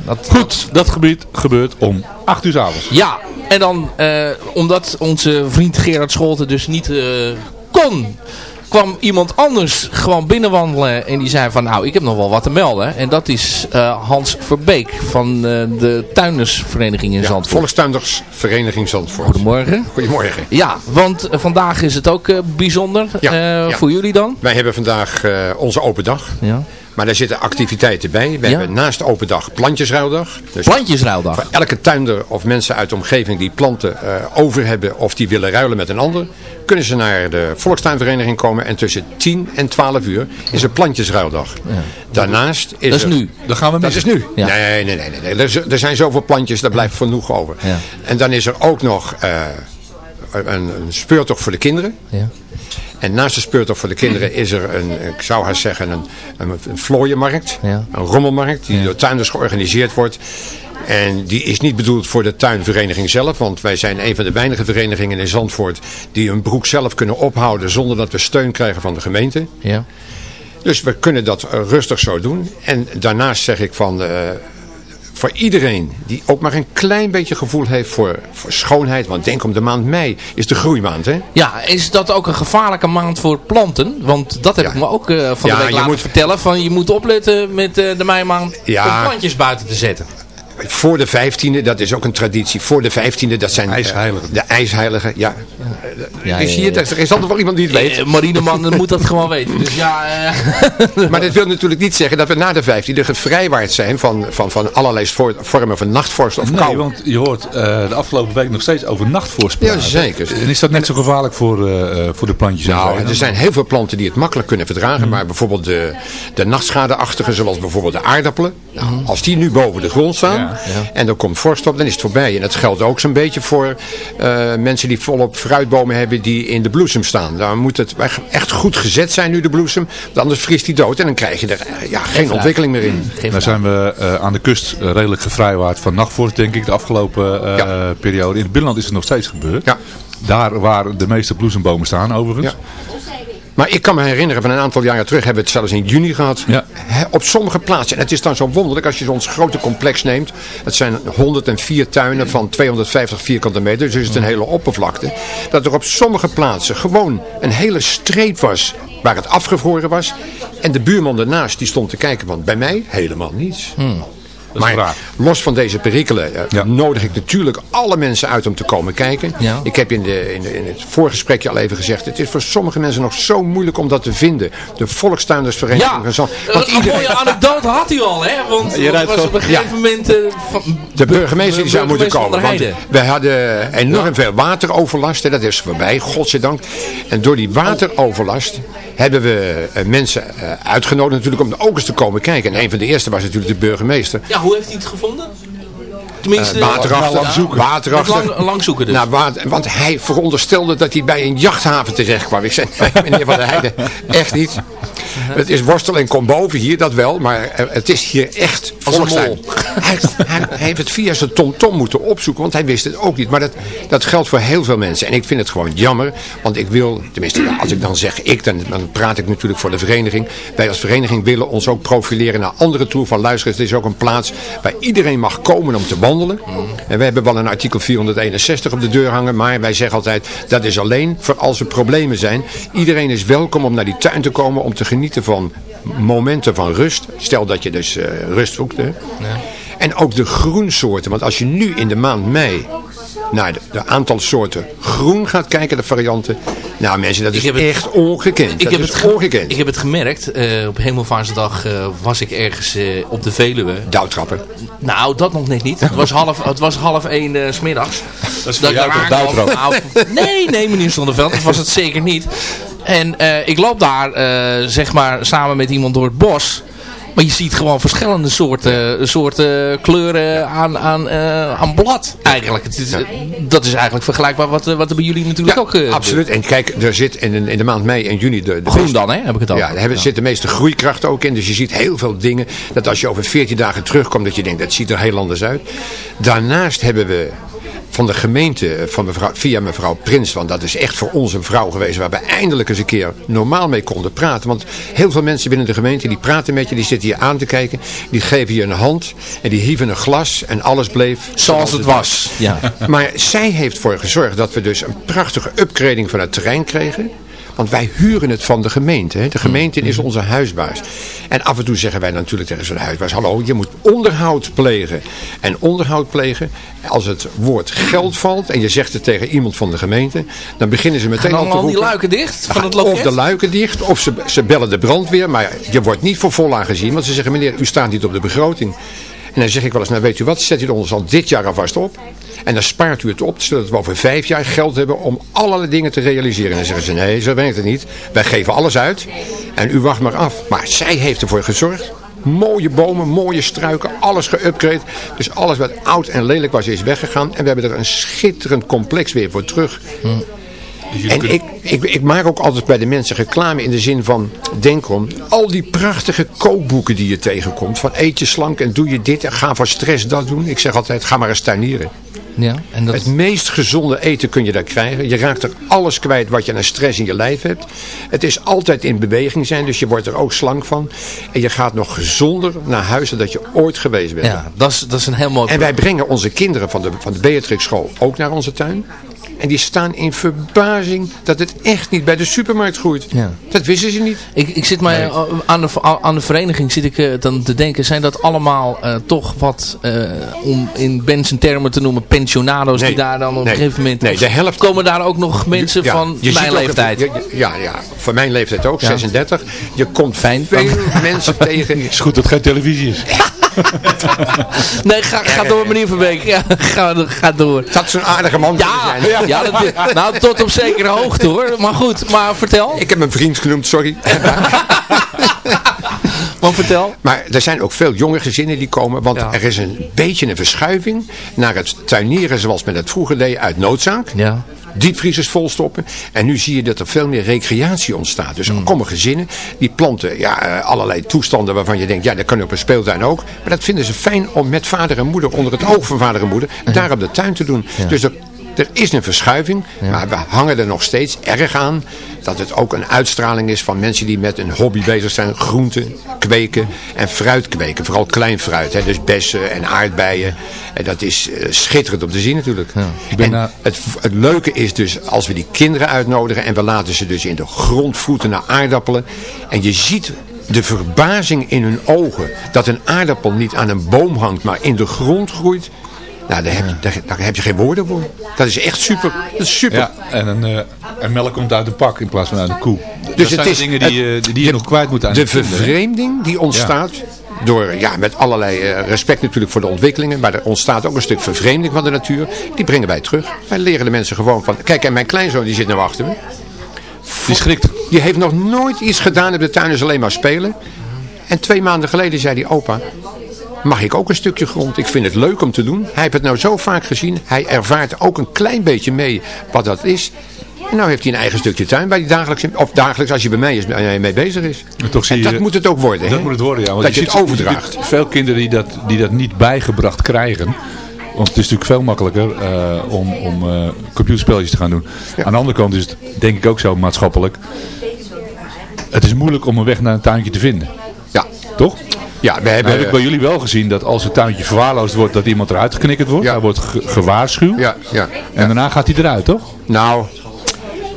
Dat, Goed, dat gebied gebeurt om 8 uur 's avonds. ja, en dan, eh, omdat onze vriend Gerard Scholten dus niet eh, kwam iemand anders gewoon binnenwandelen. En die zei van, nou, ik heb nog wel wat te melden. En dat is eh, Hans Verbeek van eh, de Tuindersvereniging in Ja, Zandvoort. Volkstuindersvereniging Zandvoort. Goedemorgen. Goedemorgen. Ja, want eh, vandaag is het ook bijzonder. Ja, ja. Voor jullie dan? Wij hebben vandaag onze open dag. Ja. Maar daar zitten activiteiten bij. We Ja. hebben naast open dag plantjesruildag. Dus Plantjesruildag. voor elke tuinder of mensen uit de omgeving die planten eh, over hebben of die willen ruilen met een ander, kunnen ze naar de Volkstuinvereniging komen en tussen 10 en 12 uur is er plantjesruildag. Daarnaast is Dat is er- nu. Dan gaan we Dat missen. is nu. Ja. Nee, nee, nee. nee, nee. Er, er zijn zoveel plantjes, daar blijft genoeg over. Ja. En dan is er ook nog eh, een, een speurtocht voor de kinderen. Ja. En naast de speurtocht voor de kinderen is er een, ik zou haar zeggen, een, een, een vlooienmarkt. Ja. Een rommelmarkt die door tuinders georganiseerd wordt. En die is niet bedoeld voor de tuinvereniging zelf. Want wij zijn een van de weinige verenigingen in Zandvoort die hun broek zelf kunnen ophouden zonder dat we steun krijgen van de gemeente. Ja. Dus we kunnen dat rustig zo doen. En daarnaast zeg ik van... eh, voor iedereen die ook maar een klein beetje gevoel heeft voor, voor schoonheid. Want denk om de maand mei is de groeimaand. Hè? Ja, is dat ook een gevaarlijke maand voor planten? Want dat heb Ja. ik me ook eh, van Ja, de week laten moet- vertellen. Van je moet opletten met eh, de meimaand Ja. om plantjes buiten te zetten. Voor de vijftiende, dat is ook een traditie. Voor de vijftiende, dat zijn eh, IJsheiligen. de ijsheiligen. Ja. Ja, hier, ja. Er is altijd wel iemand die het weet. Eh, marineman moet dat gewoon weten. Dus ja, eh, [LAUGHS] Maar dat wil natuurlijk niet zeggen dat we na de vijftiende gevrijwaard zijn van, van, van allerlei vormen van nachtvorst of kou. Nee, want je hoort eh, de afgelopen week nog steeds over nachtvorst praten. Ja, zeker. En is dat net zo gevaarlijk voor, eh, eh, voor de plantjes? Nou, er zijn heel veel planten die het makkelijk kunnen verdragen. Mhm. Maar bijvoorbeeld de, de nachtschadeachtige, zoals bijvoorbeeld de aardappelen. Als die nu boven de grond staan Ja. En er komt vorst op, dan is het voorbij. En dat geldt ook zo'n beetje voor eh, mensen die volop fruitbomen hebben die in de bloesem staan. Daar moet het echt- goed gezet zijn nu de bloesem. want Anders vriest die dood en dan krijg je er eh, ja, geen ontwikkeling meer in. geef Nou zijn we eh, aan de kust redelijk gevrijwaard van nachtvorst, denk ik, de afgelopen eh, Ja. periode. In het binnenland is het nog steeds gebeurd. Ja. Daar waar de meeste bloesembomen staan, overigens. Ja. Maar ik kan me herinneren, van een aantal jaren terug hebben we het zelfs in juni gehad. Ja. Op sommige plaatsen. En het is dan zo wonderlijk als je ons grote complex neemt. Het zijn 104 tuinen van 250 vierkante meter. Dus het is een hele oppervlakte. Dat er op sommige plaatsen gewoon een hele streep was waar het afgevroren was. En de buurman daarnaast die stond te kijken. Want bij mij helemaal niets. Is Maar raar. los van deze perikelen eh, Ja. nodig ik natuurlijk alle mensen uit om te komen kijken. Ja. Ik heb in, de, in, de- in het voorgesprekje al even gezegd. Het is voor sommige mensen nog zo moeilijk om dat te vinden. De volkstuindersvereniging ja. Eh, Want een iedereen, mooie anekdote had hij al, hè? Want Je was op een gegeven moment... eh, van, de burgemeester die zou moeten komen. Want we hadden enorm veel wateroverlast. Hè, dat is voorbij, godzijdank. En door die wateroverlast hebben we eh, mensen eh, uitgenodigd natuurlijk om ook eens te komen kijken. En een van de eerste was natuurlijk de burgemeester. Ja, hoe heeft hij het gevonden? Tenminste, waterachtig. lang zoeken. Waterachtig. Lang, lang zoeken dus. Nou, water- want hij veronderstelde dat hij bij een jachthaven terecht kwam. Ik zei, nee, meneer Van der Heijden, echt niet. Het is worstel en kom boven hier, dat wel. Maar het is hier echt [LAUGHS] Hij, hij, hij heeft het via zijn tomtom moeten opzoeken, want hij wist het ook niet. Maar dat, dat geldt voor heel veel mensen. En ik vind het gewoon jammer, want ik wil, tenminste ja, als ik dan zeg ik, dan, dan praat ik natuurlijk voor de vereniging. Wij als vereniging willen ons ook profileren naar anderen toe. Van luister, het is ook een plaats waar iedereen mag komen om te wandelen. En we hebben wel een artikel 461 op de deur hangen, maar wij zeggen altijd, dat is alleen voor als er problemen zijn. Iedereen is welkom om naar die tuin te komen om te genieten van momenten van rust. Stel dat je dus eh, rust zoekt. Hè. En ook de groensoorten. Want als je nu in de maand mei naar de, de aantal soorten groen gaat kijken, de varianten. Nou mensen, dat is het- echt ongekend. Ik dat heb, is het ge- ongekend. ik heb het gemerkt. eh, op Hemelvaartsdag eh, was ik ergens eh, op de Veluwe. Douwtrappen. Nou, dat nog net niet. Het was [LAUGHS] half, het was half één eh, 's smiddags. Dat is voor ik jou daar toch? Nou, nee, nee meneer Zonneveld. Dat was het zeker niet. En eh, ik loop daar, eh, zeg maar, samen met iemand door het bos. Maar je ziet gewoon verschillende soorten, soorten kleuren aan, aan, eh, aan blad eigenlijk. Het is, Dat is eigenlijk vergelijkbaar wat, wat er bij jullie natuurlijk ook... Absoluut. En kijk, er zit in, in de maand mei en juni de, de Groen meeste- dan, hè? Heb ik het over. Ja, daar hebben, zit de meeste groeikracht ook in. Dus je ziet heel veel dingen. Dat als je over 14 dagen terugkomt, dat je denkt, dat ziet er heel anders uit. Daarnaast hebben we van de gemeente, van mevrouw, via mevrouw Prins, want dat is echt voor ons een vrouw geweest waar we eindelijk eens een keer normaal mee konden praten. Want heel veel mensen binnen de gemeente, die praten met je, die zitten je aan te kijken, die geven je een hand en die hieven een glas en alles bleef Zoals het was. Ja. maar zij heeft voor gezorgd dat we dus een prachtige upgrading van het terrein kregen. Want wij huren het van de gemeente. Hè. De gemeente is onze huisbaas. En af en toe zeggen wij natuurlijk tegen zo'n huisbaas... Hallo, je moet onderhoud plegen. En onderhoud plegen, als het woord geld valt... en je zegt het tegen iemand van de gemeente... dan beginnen ze meteen al te allemaal die roepen... luiken dicht van het Of de luiken dicht, of ze, ze bellen de brandweer. Maar je wordt niet voor vol aangezien. Want ze zeggen, meneer, u staat niet op de begroting. En dan zeg ik wel eens, nou weet u wat, zet u ons al dit jaar alvast op. En dan spaart u het op, zodat we over vijf jaar geld hebben om allerlei dingen te realiseren. En dan zeggen ze, nee, zo werkt het niet. Wij geven alles uit en u wacht maar af. Maar zij heeft ervoor gezorgd. Mooie bomen, mooie struiken, alles geüpgrade. Dus alles wat oud en lelijk was is weggegaan. En we hebben er een schitterend complex weer voor terug. En ik, ik, ik maak ook altijd bij de mensen reclame in de zin van, denk om, al die prachtige kookboeken die je tegenkomt. Van eet je slank en doe je dit en ga voor stress dat doen. Ik zeg altijd, ga maar eens tuinieren. Ja, en dat... Het meest gezonde eten kun je daar krijgen. Je raakt er alles kwijt wat je aan stress in je lijf hebt. Het is altijd in beweging zijn, dus je wordt er ook slank van. En je gaat nog gezonder naar huis dan dat je ooit geweest bent. Ja, dat is, dat is een heel mooi... En wij brengen onze kinderen van de, van de Beatrix school ook naar onze tuin. En die staan in verbazing dat het echt niet bij de supermarkt groeit. Ja. Dat wisten ze niet. Ik, ik zit mij eh, aan, de, aan de vereniging zit ik eh, dan te denken, zijn dat allemaal eh, toch wat, eh, om in Benson termen te noemen, pensionado's Nee. die daar dan op Nee. een gegeven moment... Nee, de helft- Komen daar ook nog mensen Ja, van je ziet mijn ook- leeftijd? Ja, ja, ja, voor mijn leeftijd ook, Ja. 36. Je komt Fijn. veel mensen [LAUGHS] tegen. Het is goed dat het geen televisie is. [LAUGHS] [LAUGHS] Nee, ga, ga door meneer Verbeek. Ja, ga, ga door. Dat is een aardige man te Ja, zijn. ja dat, nou tot op zekere hoogte hoor. Maar goed, maar vertel. Ik heb een vriend genoemd, sorry. [LAUGHS] Maar vertel. Maar er zijn ook veel jonge gezinnen die komen. Want Ja. er is een beetje een verschuiving naar het tuinieren zoals men het vroeger deed uit noodzaak. Ja. Diepvriezers volstoppen. En nu zie je dat er veel meer recreatie ontstaat. Dus er Hmm. komen gezinnen die planten ja, eh, allerlei toestanden waarvan je denkt, ja dat kan op een speeltuin ook. Maar dat vinden ze fijn om met vader en moeder, onder het oog van vader en moeder, daar op de tuin te doen. Ja. Dus er, er is een verschuiving, maar we hangen er nog steeds erg aan dat het ook een uitstraling is van mensen die met een hobby bezig zijn. Groenten kweken en fruit kweken. Vooral klein fruit. Hè, dus bessen en aardbeien. En dat is eh, schitterend om te zien natuurlijk. Ben En na- het, het leuke is dus als we die kinderen uitnodigen en we laten ze dus in de grond voeten naar aardappelen. En je ziet de verbazing in hun ogen dat een aardappel niet aan een boom hangt, maar in de grond groeit. Nou, daar heb, je, daar, daar heb je geen woorden voor. Dat is echt super. Dat is super. Ja, en, een, eh, en melk komt uit een pak in plaats van uit een koe. Dus dat het zijn is dingen die, je- die, je de- nog kwijt moet aan De vervreemding die ontstaat door, ja, met allerlei eh, respect natuurlijk voor de ontwikkelingen, maar er ontstaat ook een stuk vervreemding van de natuur. Die brengen wij terug. Wij leren de mensen gewoon van, kijk en mijn kleinzoon die zit nou achter me. Die schrikt. Die heeft nog nooit iets gedaan op de tuin, is alleen maar spelen. En twee maanden geleden zei hij, opa, mag ik ook een stukje grond? Ik vind het leuk om te doen. Hij heeft het nou zo vaak gezien. Hij ervaart ook een klein beetje mee wat dat is. En nou heeft hij een eigen stukje tuin waar hij dagelijks, of dagelijks als je bij mij is, mee mee bezig is. En toch zie En je- dat moet het ook worden. Dat moet het worden, ja. Want Dat je het ziet- overdraagt. veel kinderen die dat, die dat niet bijgebracht krijgen. Want het is natuurlijk veel makkelijker eh, om, om eh, computerspelletjes te gaan doen. Aan de andere kant is het denk ik ook zo maatschappelijk. Het is moeilijk om een weg naar een tuintje te vinden. Ja. Toch? Ja, we Nou hebben... heb ik bij jullie wel gezien dat als het tuintje verwaarloosd wordt, dat iemand eruit geknikkerd wordt. Hij wordt ge- gewaarschuwd. Ja, ja. En daarna gaat hij eruit, toch? Nou,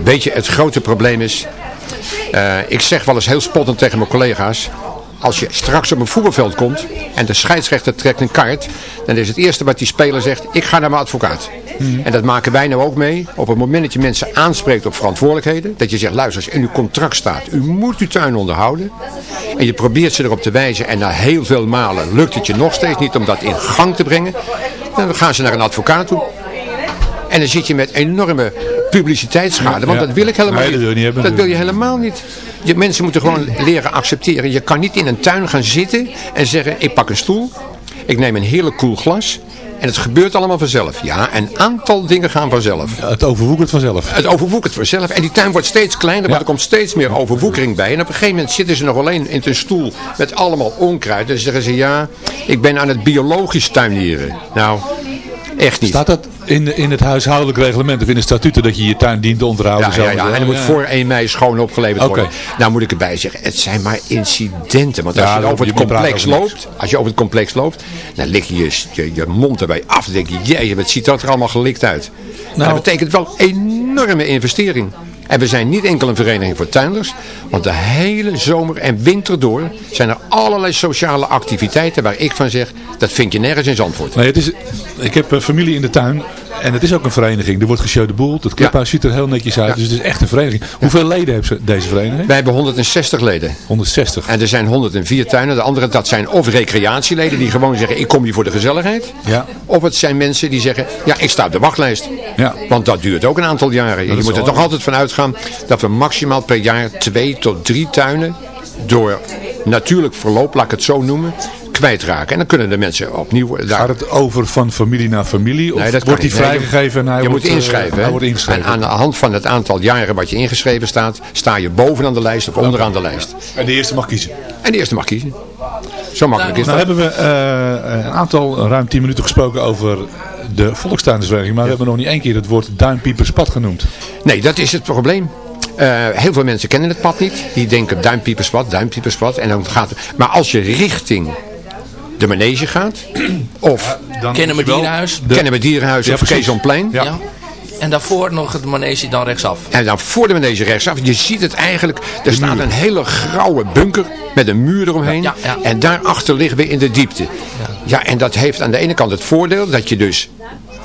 weet je, het grote probleem is... eh, ik zeg wel eens heel spottend tegen mijn collega's... Als je straks op een voetbalveld komt en de scheidsrechter trekt een kaart... dan is het eerste wat die speler zegt, ik ga naar mijn advocaat. En dat maken wij nou ook mee. Op het moment dat je mensen aanspreekt op verantwoordelijkheden... dat je zegt, luister, als in uw contract staat... u moet uw tuin onderhouden... en je probeert ze erop te wijzen... en na heel veel malen lukt het je nog steeds niet om dat in gang te brengen... dan gaan ze naar een advocaat toe. En dan zit je met enorme publiciteitsschade. Want Ja. dat wil ik helemaal Nee, dat wil je niet hebben Dat wil je helemaal niet. Je, mensen moeten gewoon leren accepteren. Je kan niet in een tuin gaan zitten en zeggen... ik pak een stoel, ik neem een heerlijk koel glas... en het gebeurt allemaal vanzelf. Ja, een aantal dingen gaan vanzelf. Het overwoekert vanzelf. Het overwoekert vanzelf. En die tuin wordt steeds kleiner, want er komt steeds meer overwoekering bij. En op een gegeven moment zitten ze nog alleen in een stoel met allemaal onkruid. En dan zeggen ze, ja, ik ben aan het biologisch tuinieren. Nou, echt niet. Staat dat in, in het huishoudelijk reglement of in de statuten dat je je tuin dient te onderhouden? Ja, zo ja, ja. En er moet voor 1 mei schoon opgeleverd worden. Nou moet ik erbij zeggen, het zijn maar incidenten. Want als je over het complex loopt, als je over het complex loopt, dan lig je je, je, je mond erbij af. Dan denk je, jee, wat ziet dat er allemaal gelikt uit. Nou- dat betekent wel enorme investering. En we zijn niet enkel een vereniging voor tuinders, want de hele zomer en winter door zijn er allerlei sociale activiteiten waar ik van zeg, dat vind je nergens in Zandvoort. Nee, het is, ik heb een familie in de tuin en het is ook een vereniging. Er wordt geshow de boel. Het clubhuis ziet er heel netjes uit. Dus het is echt een vereniging. Hoeveel leden heeft ze- deze vereniging? Wij hebben 160 leden. 160. En er zijn 104 tuinen. De andere, dat zijn of recreatieleden die gewoon zeggen, ik kom hier voor de gezelligheid. Ja. Of het zijn mensen die zeggen, ja, ik sta op de wachtlijst. Ja. Want dat duurt ook een aantal jaren. Dat je moet er toch altijd van uitgaan dat we maximaal per jaar twee tot drie tuinen door natuurlijk verloop, laat ik het zo noemen, kwijtraken. En dan kunnen de mensen opnieuw... Daar... Gaat het over van familie naar familie? Of Nee, dat kan wordt die niet. Vrijgegeven en hij je wordt, moet eh, inschrijven. wordt ingeschreven. En aan de hand van het aantal jaren wat je ingeschreven staat, sta je bovenaan de lijst of onderaan de lijst. En de eerste mag kiezen. En de eerste mag kiezen. Zo makkelijk is Nou dat. hebben we eh, een aantal, ruim 10 minuten gesproken over de volkstuindersvereniging. Maar we hebben nog niet één keer het woord duimpieperspad genoemd. Nee, dat is het probleem. Eh, heel veel mensen kennen het pad niet. Die denken duimpieperspad, duimpieperspad. En dan gaat het... Maar als je richting de manege gaat, of Kennen we dierenhuis? kennen we dierenhuis Ja, of. Keesonplein. Ja. En daarvoor nog het manege dan rechtsaf. En dan voor de manege rechtsaf, je ziet het eigenlijk, er staat een hele grauwe bunker met een muur eromheen. Ja, ja. En daarachter liggen we in de diepte. Ja. en dat heeft aan de ene kant het voordeel dat je dus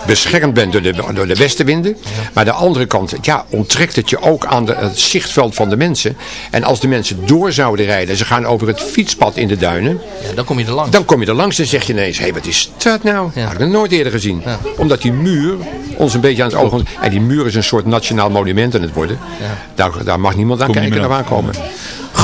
beschermd bent door de, door de westenwinden. Maar aan de andere kant, ja, onttrekt het je ook aan de, het zichtveld van de mensen. En als de mensen door zouden rijden, ze gaan over het fietspad in de duinen. Ja, dan kom je er langs. Dan kom je er langs en zeg je ineens, hé, wat is dat nou? Ja. Had ik nog nooit eerder gezien. Ja. Omdat die muur ons een beetje aan het oog... En die muur is een soort nationaal monument aan het worden. Daar, daar mag niemand aan kijken meer of aan.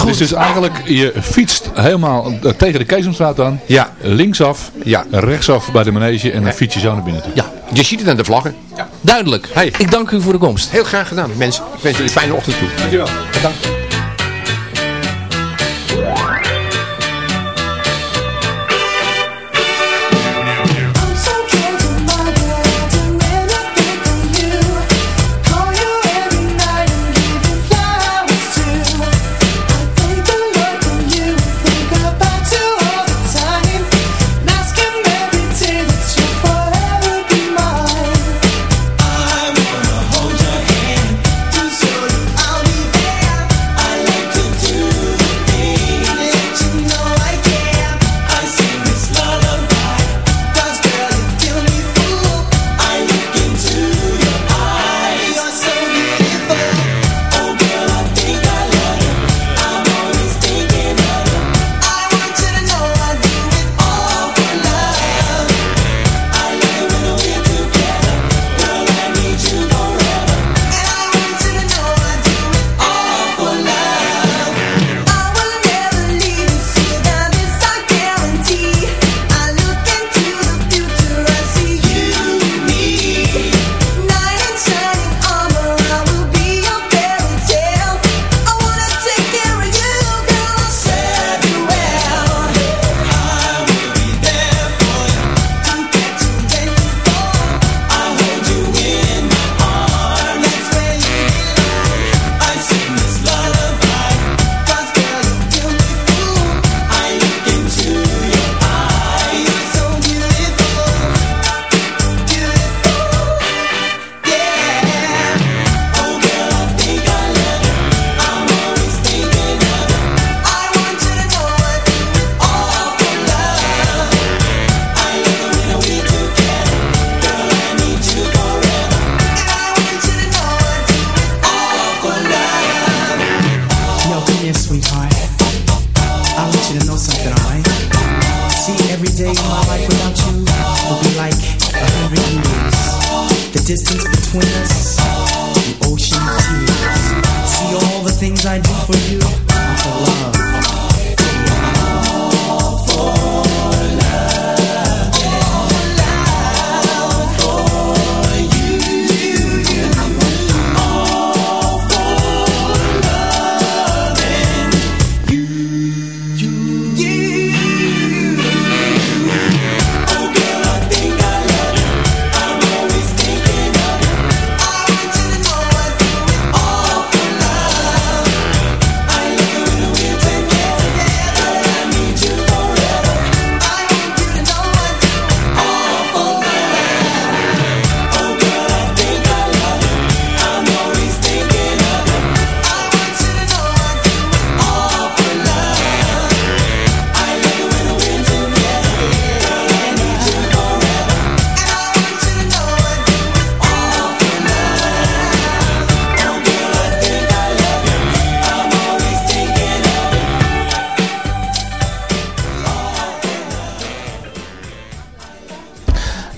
Dus, dus eigenlijk, je fietst helemaal eh, tegen de Keesomstraat aan. Ja. Linksaf, Ja. rechtsaf bij de manege en dan fiets je zo naar binnen toe. Ja, Je ziet het aan de vlaggen. duidelijk. Hey. Ik dank u voor de komst. Heel graag gedaan. Mensen, ik wens jullie een fijne ochtend toe. Dankjewel. Bedankt.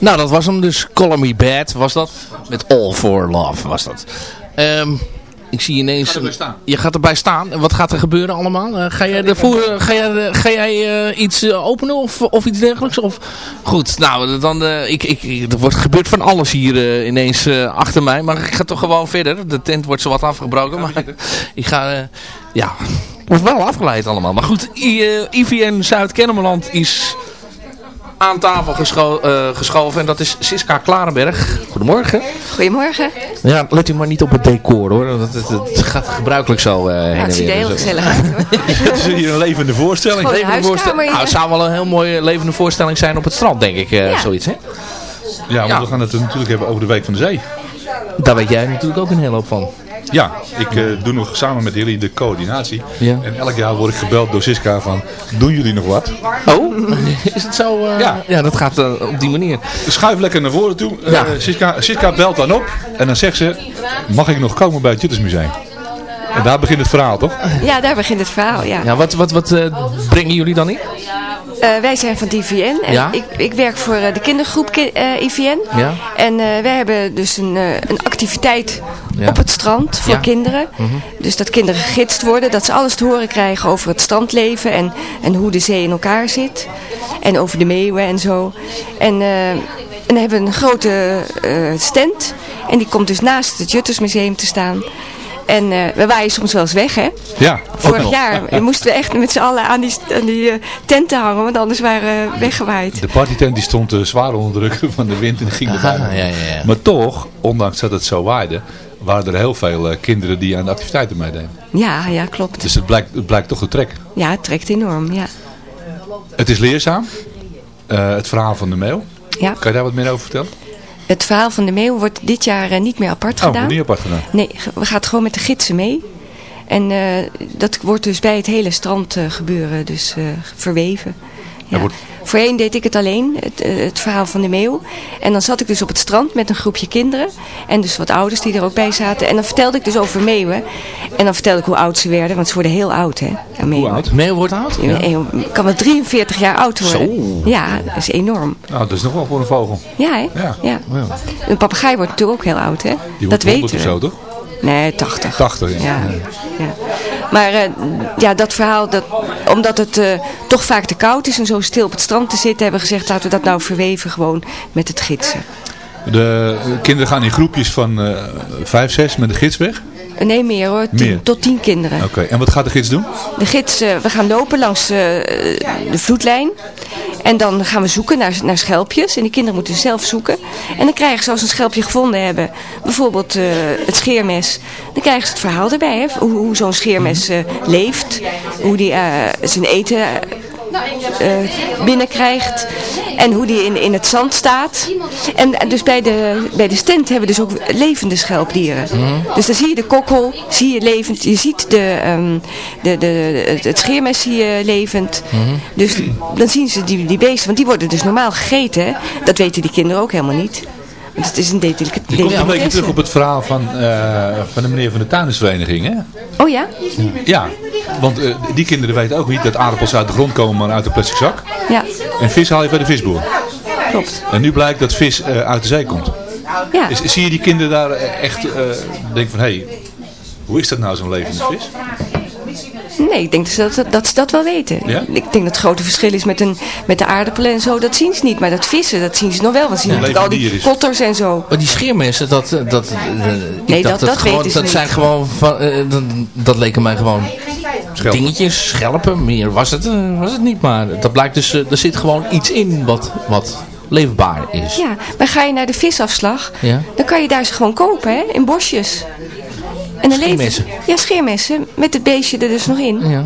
Nou, dat was hem dus. Call Me Bad was dat. Met All For Love was dat. Ehm, ik zie ineens... staan. Je gaat erbij staan. En wat gaat er gebeuren allemaal? Eh, ga jij, ervoor, eh, ga jij, ga jij eh, iets eh, openen of, of iets dergelijks? Of, goed, nou, dan, ik, ik, er wordt gebeurt van alles hier ineens achter mij. Maar ik ga toch gewoon verder. De tent wordt zo wat afgebroken. Maar [LAUGHS] ik ga... ja, wordt wel afgeleid allemaal. Maar goed, I, IVN Zuid-Kennemerland is aan tafel gescho eh, geschoven. En dat is Siska Klarenberg. Goedemorgen. Goedemorgen. Ja, let u maar niet op het decor hoor. Dat, het, het gaat gebruikelijk zo eh heen en het ziet er heel Dus, gezellig uit hoor. Het is hier [LAUGHS] een levende voorstelling. Een Levende voorstelling. Nou, het zou wel een heel mooie levende voorstelling zijn op het strand, denk ik. eh, Ja. Zoiets, hè? Ja, want we gaan het natuurlijk hebben over de Week van de Zee. Daar weet jij natuurlijk ook een hele hoop van. Ja, ik eh, doe nog samen met jullie de coördinatie. Ja. En elk jaar word ik gebeld door Siska van, doen jullie nog wat? Oh, [LAUGHS] is het zo? eh, Ja. ja, dat gaat eh, op die manier. Schuif lekker naar voren toe. Ja. Siska, Siska belt dan op en dan zegt ze, mag ik nog komen bij het Juttersmuseum? En daar begint het verhaal, toch? Ja, daar begint het verhaal, ja. Ja, wat, wat, wat eh, brengen jullie dan in? Eh, wij zijn van DVN en Ja. ik, ik werk voor eh, de kindergroep ki- eh, IVN. Ja. En eh, wij hebben dus een, eh, een activiteit Ja. op het strand voor Ja. kinderen. Mhm. Dus dat kinderen gegidst worden, dat ze alles te horen krijgen over het strandleven en, en hoe de zee in elkaar zit. En over de meeuwen en zo. En, eh, en dan hebben we een grote eh, stand en die komt dus naast het Juttersmuseum te staan. En eh, we waaien soms wel eens weg, hè? Ja, ook Vorig nog. jaar [LAUGHS] moesten we echt met z'n allen aan die, aan die eh, tenten hangen, want anders waren we weggewaaid. De partytent die stond eh, zwaar onder druk [LAUGHS] van de wind en ging erbij. Ja, ja, ja. Maar toch, ondanks dat het zo waaide, waren er heel veel eh, kinderen die aan de activiteiten meededen. Ja, ja, klopt. Dus het blijkt, het blijkt toch de trek. Ja, het trekt enorm, ja. Het is leerzaam. Eh, het verhaal van de mail. ja. Kan je daar wat meer over vertellen? Het verhaal van de meeuw wordt dit jaar eh, niet meer apart Oh, gedaan. niet apart gedaan. Nee, we gaan gewoon met de gidsen mee. En eh, dat wordt dus bij het hele strand eh, gebeuren, dus verweven. Ja. Wordt- Voorheen deed ik het alleen, het, eh, het verhaal van de meeuw. En dan zat ik dus op het strand met een groepje kinderen. En dus wat ouders die er ook bij zaten. En dan vertelde ik dus over meeuwen. En dan vertelde ik hoe oud ze werden, want ze worden heel oud, hè. meeuwen. oud? Meeuw wordt oud? Ja. Kan wel 43 jaar oud worden. Zo. Ja, dat is enorm. Nou, dat is nog wel voor een vogel. Ja, hè? Ja. ja. Een papegaai wordt natuurlijk ook heel oud, hè? Die dat wordt 100 weten we. zo, toch? Nee, 80. 80, ja. Ja, ja. Maar eh, ja, dat verhaal, dat, omdat het eh, toch vaak te koud is en zo stil op het strand te zitten, hebben we gezegd laten we dat nou verweven gewoon met het gidsen. De kinderen gaan in groepjes van eh 5, 6 met de gids weg. Nee, meer hoor. Tien, Meer? Tot tien kinderen. Oké, en wat gaat de gids doen? De gids, eh, we gaan lopen langs eh, de vloedlijn. En dan gaan we zoeken naar, naar schelpjes. En die kinderen moeten zelf zoeken. En dan krijgen ze als ze een schelpje gevonden hebben. Bijvoorbeeld eh, het scheermes. Dan krijgen ze het verhaal erbij. Hè, hoe hoe zo'n scheermes leeft. Hoe die zijn eten eh, binnenkrijgt. En hoe die in, in het zand staat. En dus bij de, bij de stand hebben we dus ook levende schelpdieren. Dus dan zie je de kokkel, zie je levend. Je ziet de, ehm, de, de, het- scheermes zie je levend. Dus dan zien ze die, die beesten, want die worden dus normaal gegeten. Hè? Dat weten die kinderen ook helemaal niet. Want het is een komt een beetje terug op het verhaal van, eh, van de meneer van de tuindersvereniging, hè? Oh ja? Ja, want eh, die kinderen weten ook niet dat aardappels uit de grond komen, maar uit een plastic zak. Ja, En vis haal je bij de visboer. klopt. En nu blijkt dat vis eh, uit de zee komt. Ja. Is- zie je die kinderen daar echt denken van, hé, hey, hoe is dat nou zo'n levende vis? Nee, ik denk dat ze dat, dat, ze dat wel weten. Ja? Ik denk dat het grote verschil is met, een, met de aardappelen en zo. Dat zien ze niet. Maar dat vissen, dat zien ze nog wel. Want ze zien Ja. natuurlijk al die kotters en zo. Maar die scheermessen, dat, eh, dat, eh, ik Nee, dacht dat- dat gewoon, weten ze dat niet. zijn gewoon, van, eh, dat, dat leken mij gewoon dingetjes, schelpen, meer was het, was het niet. Maar dat blijkt dus, er zit gewoon iets in wat, wat leefbaar is. Ja, maar ga je naar de visafslag, Ja. dan kan je daar ze gewoon kopen, hè, in bosjes. En dan leven- Scheermessen? Ja, scheermessen, met het beestje er dus nog in. Ja.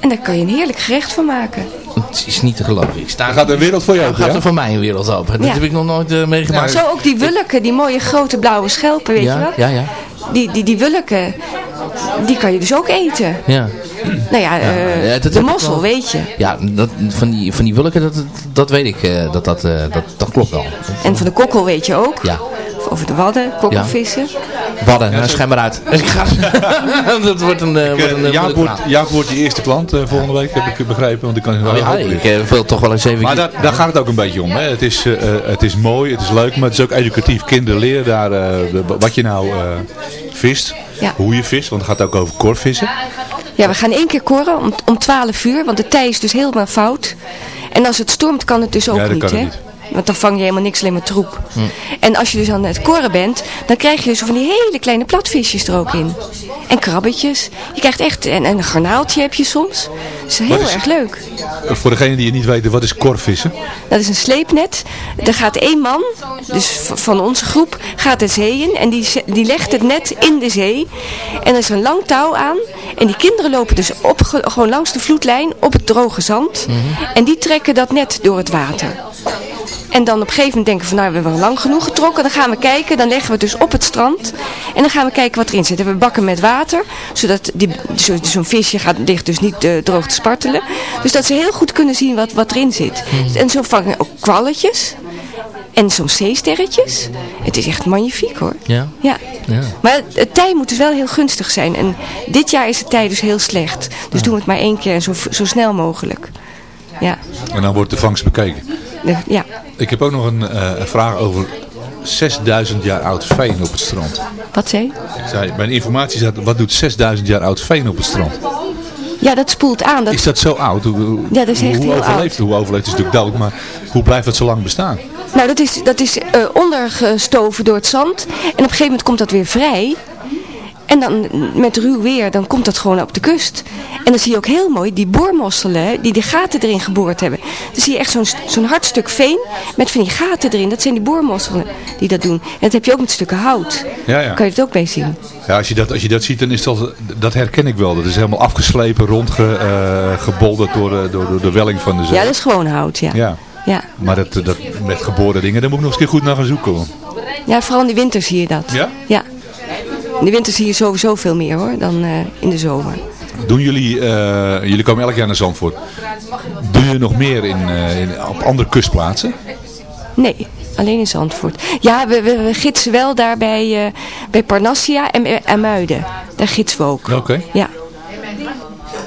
En daar kan je een heerlijk gerecht van maken. Het is niet te geloven. Ik sta, gaat een wereld voor Dan open, gaat ja? er voor mij een wereld open. Dat Ja. heb ik nog nooit eh, meegemaakt. Zo ook die wulken, die mooie grote blauwe schelpen, weet ja, je wel? ja, ja, Die, die, die wulken, die kan je dus ook eten. ja. Nou ja, eh, ja, de mossel, wel. weet je. Ja, dat, van, die, van die wulken, dat, dat, weet ik. eh, dat, dat, eh, dat, dat klopt wel. En van de kokkel weet je ook. Ja. Of over de wadden, kokkelvissen. Wadden, nou, schijn maar uit. [LAUGHS] Ik ga, [LAUGHS] dat wordt een, eh, wordt een, Eh, Jaap, wordt. Jaap wordt je eerste klant eh, volgende week, heb ik begrepen. Want ik kan Oh, ja, ik eh, wil toch wel eens even... Maar daar, daar gaat het ook een beetje om. Hè. Het, is, het is mooi, het is leuk, maar het is ook educatief. Kinderen leren daar eh, wat je nou eh, vist, Ja. hoe je vist, want het gaat ook over korvissen. Ja, we gaan één keer koren om, om 12 uur, want de tij is dus helemaal fout. En als het stormt kan het dus ook Ja, dat niet, hè? niet. Want dan vang je helemaal niks, alleen maar troep. Hm. En als je dus aan het koren bent, dan krijg je zo van die hele kleine platvisjes er ook in. En krabbetjes. Je krijgt echt, en, en een garnaaltje heb je soms. Dat is heel is- erg leuk. Voor degenen die het niet weten, wat is korvissen? Dat is een sleepnet. Er gaat één man, dus van onze groep, gaat de zee in. En die, die legt het net in de zee. En er is een lang touw aan. En die kinderen lopen dus op, ge- gewoon langs de vloedlijn op het droge zand. En die trekken dat net door het water. En dan op een gegeven moment denken we van nou we hebben lang genoeg getrokken. Dan gaan we kijken, dan leggen we het dus op het strand. En dan gaan we kijken wat erin zit. We bakken met water, zodat die- zo- zo'n visje gaat, ligt dus niet eh, droog te spartelen. Dus dat ze heel goed kunnen zien wat, wat erin zit. En zo vangen we ook kwalletjes. En soms zeesterretjes. Het is echt magnifiek hoor. Ja? Ja. Ja. Maar het, het tij moet dus wel heel gunstig zijn. En dit jaar is het tij dus heel slecht. Dus doen we het maar één keer en zo, zo snel mogelijk. Ja. En dan wordt de vangst bekeken. De- ja. Ik heb ook nog een, eh, vraag over 6000 jaar oud veen op het strand. Wat zei? Ik zei, mijn informatie staat, wat doet 6000 jaar oud veen op het strand? Ja, dat spoelt aan. Dat, Is dat zo oud? Hoe, Ja, dat is echt hoe heel overleeft, Hoe overleeft het is natuurlijk dood, maar hoe blijft het zo lang bestaan? Nou, dat is, dat is eh, ondergestoven door het zand. En op een gegeven moment komt dat weer vrij. En dan met ruw weer, dan komt dat gewoon op de kust. En dan zie je ook heel mooi die boormosselen, die de gaten erin geboord hebben. Dan zie je echt zo'n zo'n hard stuk veen met van die gaten erin. Dat zijn die boormosselen die dat doen. En dat heb je ook met stukken hout. Ja, ja. Kan je het ook mee zien. Ja, als je dat, als je dat ziet, dan is dat, dat herken ik wel. Dat is helemaal afgeslepen, rondgebolderd door, de- door, door de welling van de zee. Ja, dat is gewoon hout, ja. Ja. Ja, Maar dat, dat, met geboren dingen, daar moet ik nog eens een keer goed naar gaan zoeken. hoor. ja vooral in de winter zie je dat. Ja? Ja. In de winter zie je sowieso veel meer hoor, dan eh, in de zomer. Doen jullie, eh, jullie komen elk jaar naar Zandvoort. Doen jullie nog meer in, eh, in, op andere kustplaatsen? Nee, alleen in Zandvoort. Ja, we, we, we gidsen wel daar bij, bij Parnassia en bij Amuiden. Daar gidsen we ook. Oké. Ja.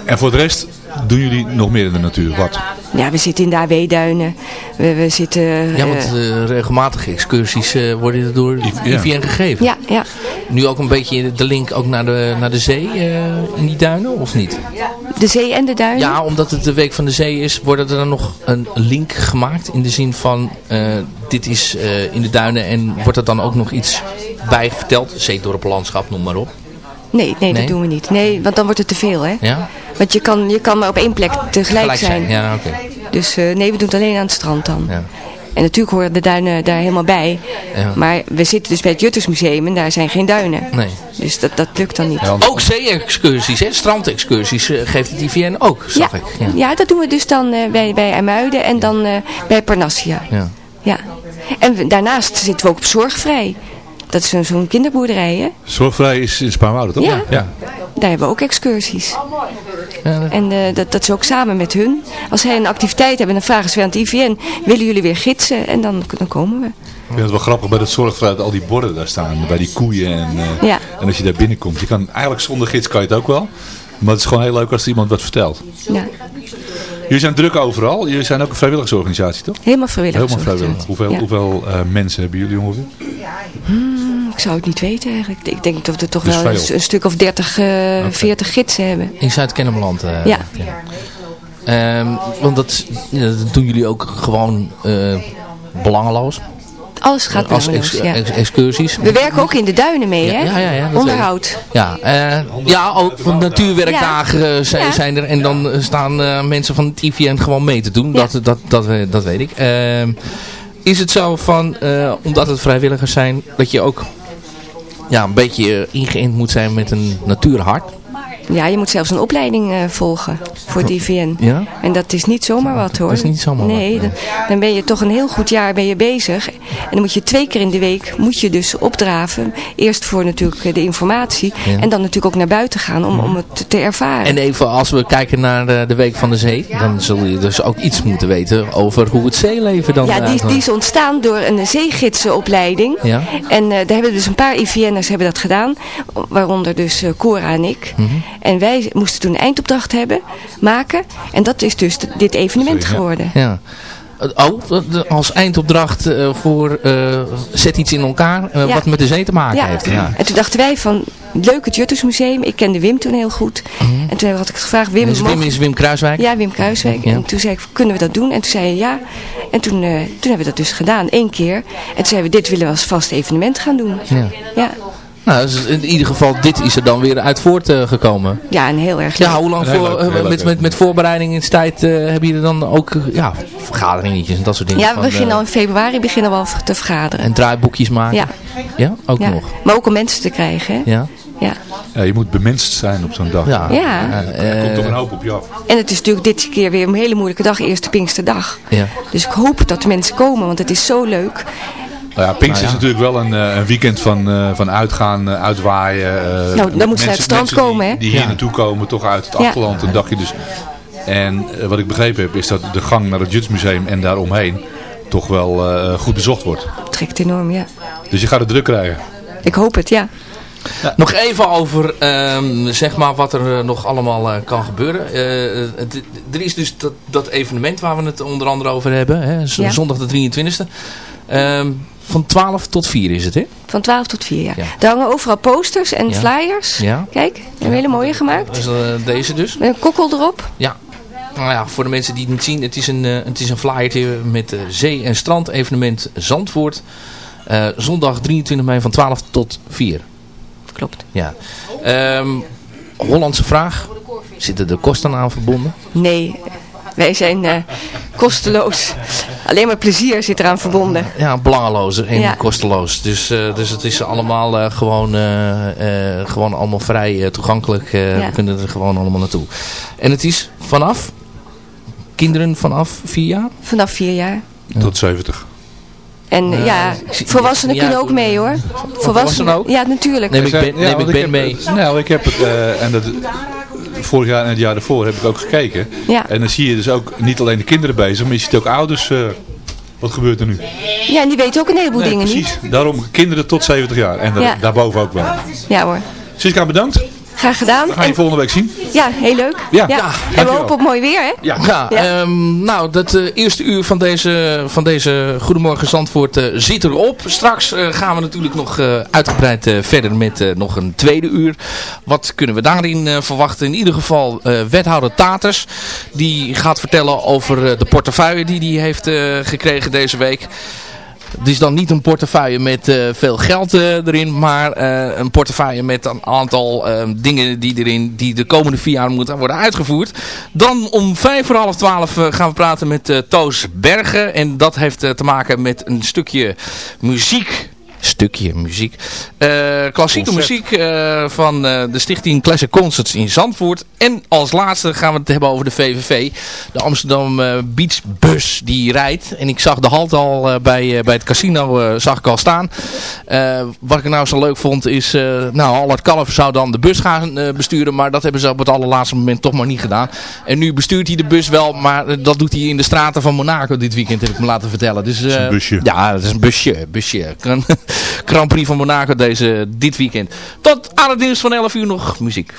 En voor de rest, doen jullie nog meer in de natuur? Wat? Ja, we zitten in de AW-duinen. We, we zitten... Ja, eh, want eh, regelmatige excursies eh, worden er door ja. IVN gegeven. ja, ja. Nu ook een beetje de link ook naar de, naar de zee eh, in die duinen, of niet? De zee en de duinen. Ja, omdat het de Week van de Zee is, wordt er dan nog een link gemaakt in de zin van, eh, dit is eh, in de duinen en wordt er dan ook nog iets bij verteld? Zeedorpenlandschap, noem maar op. Nee, nee, Nee? dat doen we niet. Nee, want dan wordt het te veel, hè. Ja? Want je kan, je kan maar op één plek tegelijk zijn. Ja, oké. Dus eh, nee, we doen het alleen aan het strand dan. Ja. En natuurlijk horen de duinen daar helemaal bij. Ja. Maar we zitten dus bij het Juttersmuseum en daar zijn geen duinen. Nee. Dus dat, dat lukt dan niet. Ook zee-excursies, strandexcursies eh, geeft het IVN ook, zag ja, ik. Ja. ja, dat doen we dus dan eh, bij, bij IJmuiden en dan bij Parnassia. Ja. Ja. En we- daarnaast zitten we ook op Zorgvrij. Dat is zo'n kinderboerderij, hè? Zorgvrij is in Spaarwouden, toch? Ja. ja. Daar hebben we ook excursies. Dat- En eh, dat, dat is ook samen met hun. Als zij een activiteit hebben, dan vragen ze weer aan het IVN, willen jullie weer gidsen? En dan, dan komen we. Ik vind het wel grappig bij dat zorgvrij dat al die borden daar staan. Bij die koeien. En, eh, Ja. en als je daar binnenkomt. Je kan, eigenlijk zonder gids kan je het ook wel. Maar het is gewoon heel leuk als iemand wat vertelt. Ja. Jullie zijn druk overal. Jullie zijn ook een vrijwilligersorganisatie, toch? Helemaal vrijwillig. Helemaal vrijwillig. Hoeveel, Ja. hoeveel eh, mensen hebben jullie ongeveer? Hmm, ik zou het niet weten eigenlijk. Ik denk dat we toch Dus wel een, een stuk of 30, eh 40 gidsen hebben. In Zuid-Kennemerland. eh, Ja. Ehm, want dat, doen jullie ook gewoon eh, belangeloos. Alles gaat Als ex- ja. ex- excursies. We werken ook in de duinen mee, hè? Ja, ja, ja, Onderhoud. Ja, eh, ja, ook van natuurwerkdagen zijn, zijn er. En dan staan mensen van het IVN gewoon mee te doen. Dat, dat, dat, we- dat weet ik. Ehm, is het zo van, omdat het vrijwilligers zijn, dat je ook ja, een beetje eh, ingeënt moet zijn met een natuurhart? Ja, je moet zelfs een opleiding eh, volgen voor. Ja? En dat is niet zomaar wat hoor. Dat is niet zomaar wat, nee, Dan, ben je toch een heel goed jaar ben je bezig. En dan moet je twee keer in de week moet je dus opdraven. Eerst voor natuurlijk eh, de informatie. Ja. En dan natuurlijk ook naar buiten gaan om, om het te ervaren. En even als we kijken naar de, de Week van de Zee, dan zul je dus ook iets moeten weten over hoe het zeeleven dan ja, die, die is ontstaan door een zeegidsenopleiding. Ja. En eh, daar hebben dus een paar IVN'ers hebben dat gedaan. Waaronder dus eh, Cora en ik. Mhm. En wij moesten toen een eindopdracht hebben, maken. En dat is dus dit evenement geworden. Ja. Oh, als eindopdracht eh, voor eh, zet iets in elkaar eh, Ja. wat met de zee te maken Ja. heeft. Ja. En toen dachten wij van, leuk het Juttersmuseum. Ik kende Wim toen heel goed. En toen had ik het gevraagd, Wim, Mhm. Dus Wim mocht- is Wim Kruiswijk? Ja, Wim Kruiswijk. Ja. En toen zei ik, kunnen we dat doen? En toen zei hij ja. En toen, eh, toen hebben we dat dus gedaan, één keer. En toen zeiden we, dit willen we als vast evenement gaan doen. Ja. Nou, dus in ieder geval, dit is er dan weer uit voortgekomen. ja en heel erg leuk. Ja, hoe lang voor, leuk, eh, met, met, met voorbereiding in tijd eh hebben jullie dan ook eh, ja, vergaderingetjes en dat soort dingen? Ja, we van, beginnen al in februari beginnen we al te vergaderen. En draaiboekjes maken? Ja. Ja, ook Ja. nog? Maar ook om mensen te krijgen, hè? Ja. Ja. Ja, je moet bemenst zijn op zo'n dag. Ja. Ja. Er komt toch een hoop op je af. En het is natuurlijk dit keer weer een hele moeilijke dag, eerste Pinksterdag. Ja. Dus ik hoop dat de mensen komen, want het is zo leuk. Nou ja, Pinkster Nou ja. is natuurlijk wel een, eh, een weekend van, eh, van uitgaan, eh, uitwaaien. eh, dan moeten ze naar het strand komen, hè? Die hier Ja. naartoe komen, toch uit het Ja. achterland, een dagje dus. En wat ik begrepen heb, is dat de gang naar het Jutsmuseum en daaromheen toch wel eh, goed bezocht wordt. Het trekt enorm, ja. Dus je gaat het druk krijgen. Ik hoop het, ja. Nog even over ehm, zeg maar wat er nog allemaal kan gebeuren. D- er is dus dat, dat evenement waar we het onder andere over hebben. Hè, Ja. Zondag de 23e. Ehm, van 12 tot 4 is het, hè? Van 12 tot 4, ja. Ja. Daar hangen overal posters en Ja. flyers. Ja. Kijk, een hele mooie gemaakt. Dus, deze dus. Met een kokkel erop. Ja. Nou ja, voor de mensen die het niet zien. Het is een, eh, het is een flyertje met eh, zee- en strand evenement Zandvoort. Zondag 23 mei van 12 tot 4. Klopt. Ja. Ehm, Hollandse vraag. Zitten er kosten aan verbonden? Nee, wij zijn eh, kosteloos. Alleen maar plezier zit eraan verbonden. Ja, belangeloos en Ja. kosteloos. Dus, eh, dus het is allemaal eh, gewoon, eh, eh, gewoon allemaal vrij toegankelijk. Eh, Ja. We kunnen er gewoon allemaal naartoe. En het is vanaf? Kinderen vanaf vier jaar? Vanaf 4 jaar. Tot 70. En Ja, volwassenen ja, kunnen ook mee hoor. volwassenen ook? Ja, natuurlijk. Neem ik ben, neem ik ben mee. nou, ik heb het, eh, en dat, vorig jaar en het jaar daarvoor heb ik ook gekeken. Ja. En dan zie je dus ook niet alleen de kinderen bezig, maar je ziet ook ouders. eh, wat gebeurt er nu? Ja, en die weten ook een heleboel Nee, dingen precies. niet. Daarom kinderen tot 70 jaar. En daarboven ook wel. Ja hoor. Siska, bedankt. Graag gedaan. We gaan je En, volgende week zien. ja, heel leuk. Ja, En we hopen op mooi weer hè. Ja. Ja, ehm, nou, dat eh, eerste uur van deze, van deze Goedemorgen Zandvoort eh, zit erop. Straks eh, gaan we natuurlijk nog eh, uitgebreid eh, verder met eh, nog een tweede uur. Wat kunnen we daarin eh, verwachten? In ieder geval eh, wethouder Taters. Die gaat vertellen over eh, de portefeuille die hij heeft eh, gekregen deze week. Het is dan niet een portefeuille met eh, veel geld eh, erin, maar eh, een portefeuille met een aantal eh, dingen die erin, die de komende vier jaar moeten worden uitgevoerd. Dan om vijf voor half twaalf gaan we praten met Toos Bergen. En dat heeft te maken met een stukje muziek. Stukje muziek. Eh, klassieke muziek eh, van eh, de stichting Classic Concerts in Zandvoort. En als laatste gaan we het hebben over de VVV. De Amsterdam Beach Bus die rijdt. En ik zag de halt al bij, bij het casino zag ik al staan. Wat ik nou zo leuk vond is... nou, Albert Kalf zou dan de bus gaan besturen. Maar dat hebben ze op het allerlaatste moment toch maar niet gedaan. En nu bestuurt hij de bus wel. Maar dat doet hij in de straten van Monaco dit weekend. Heb ik me laten vertellen. Dus, is een busje. Ja, het is een busje. busje. [LAUGHS] Grand Prix van Monaco deze, dit weekend. Tot aan het nieuws van 11 uur nog muziek.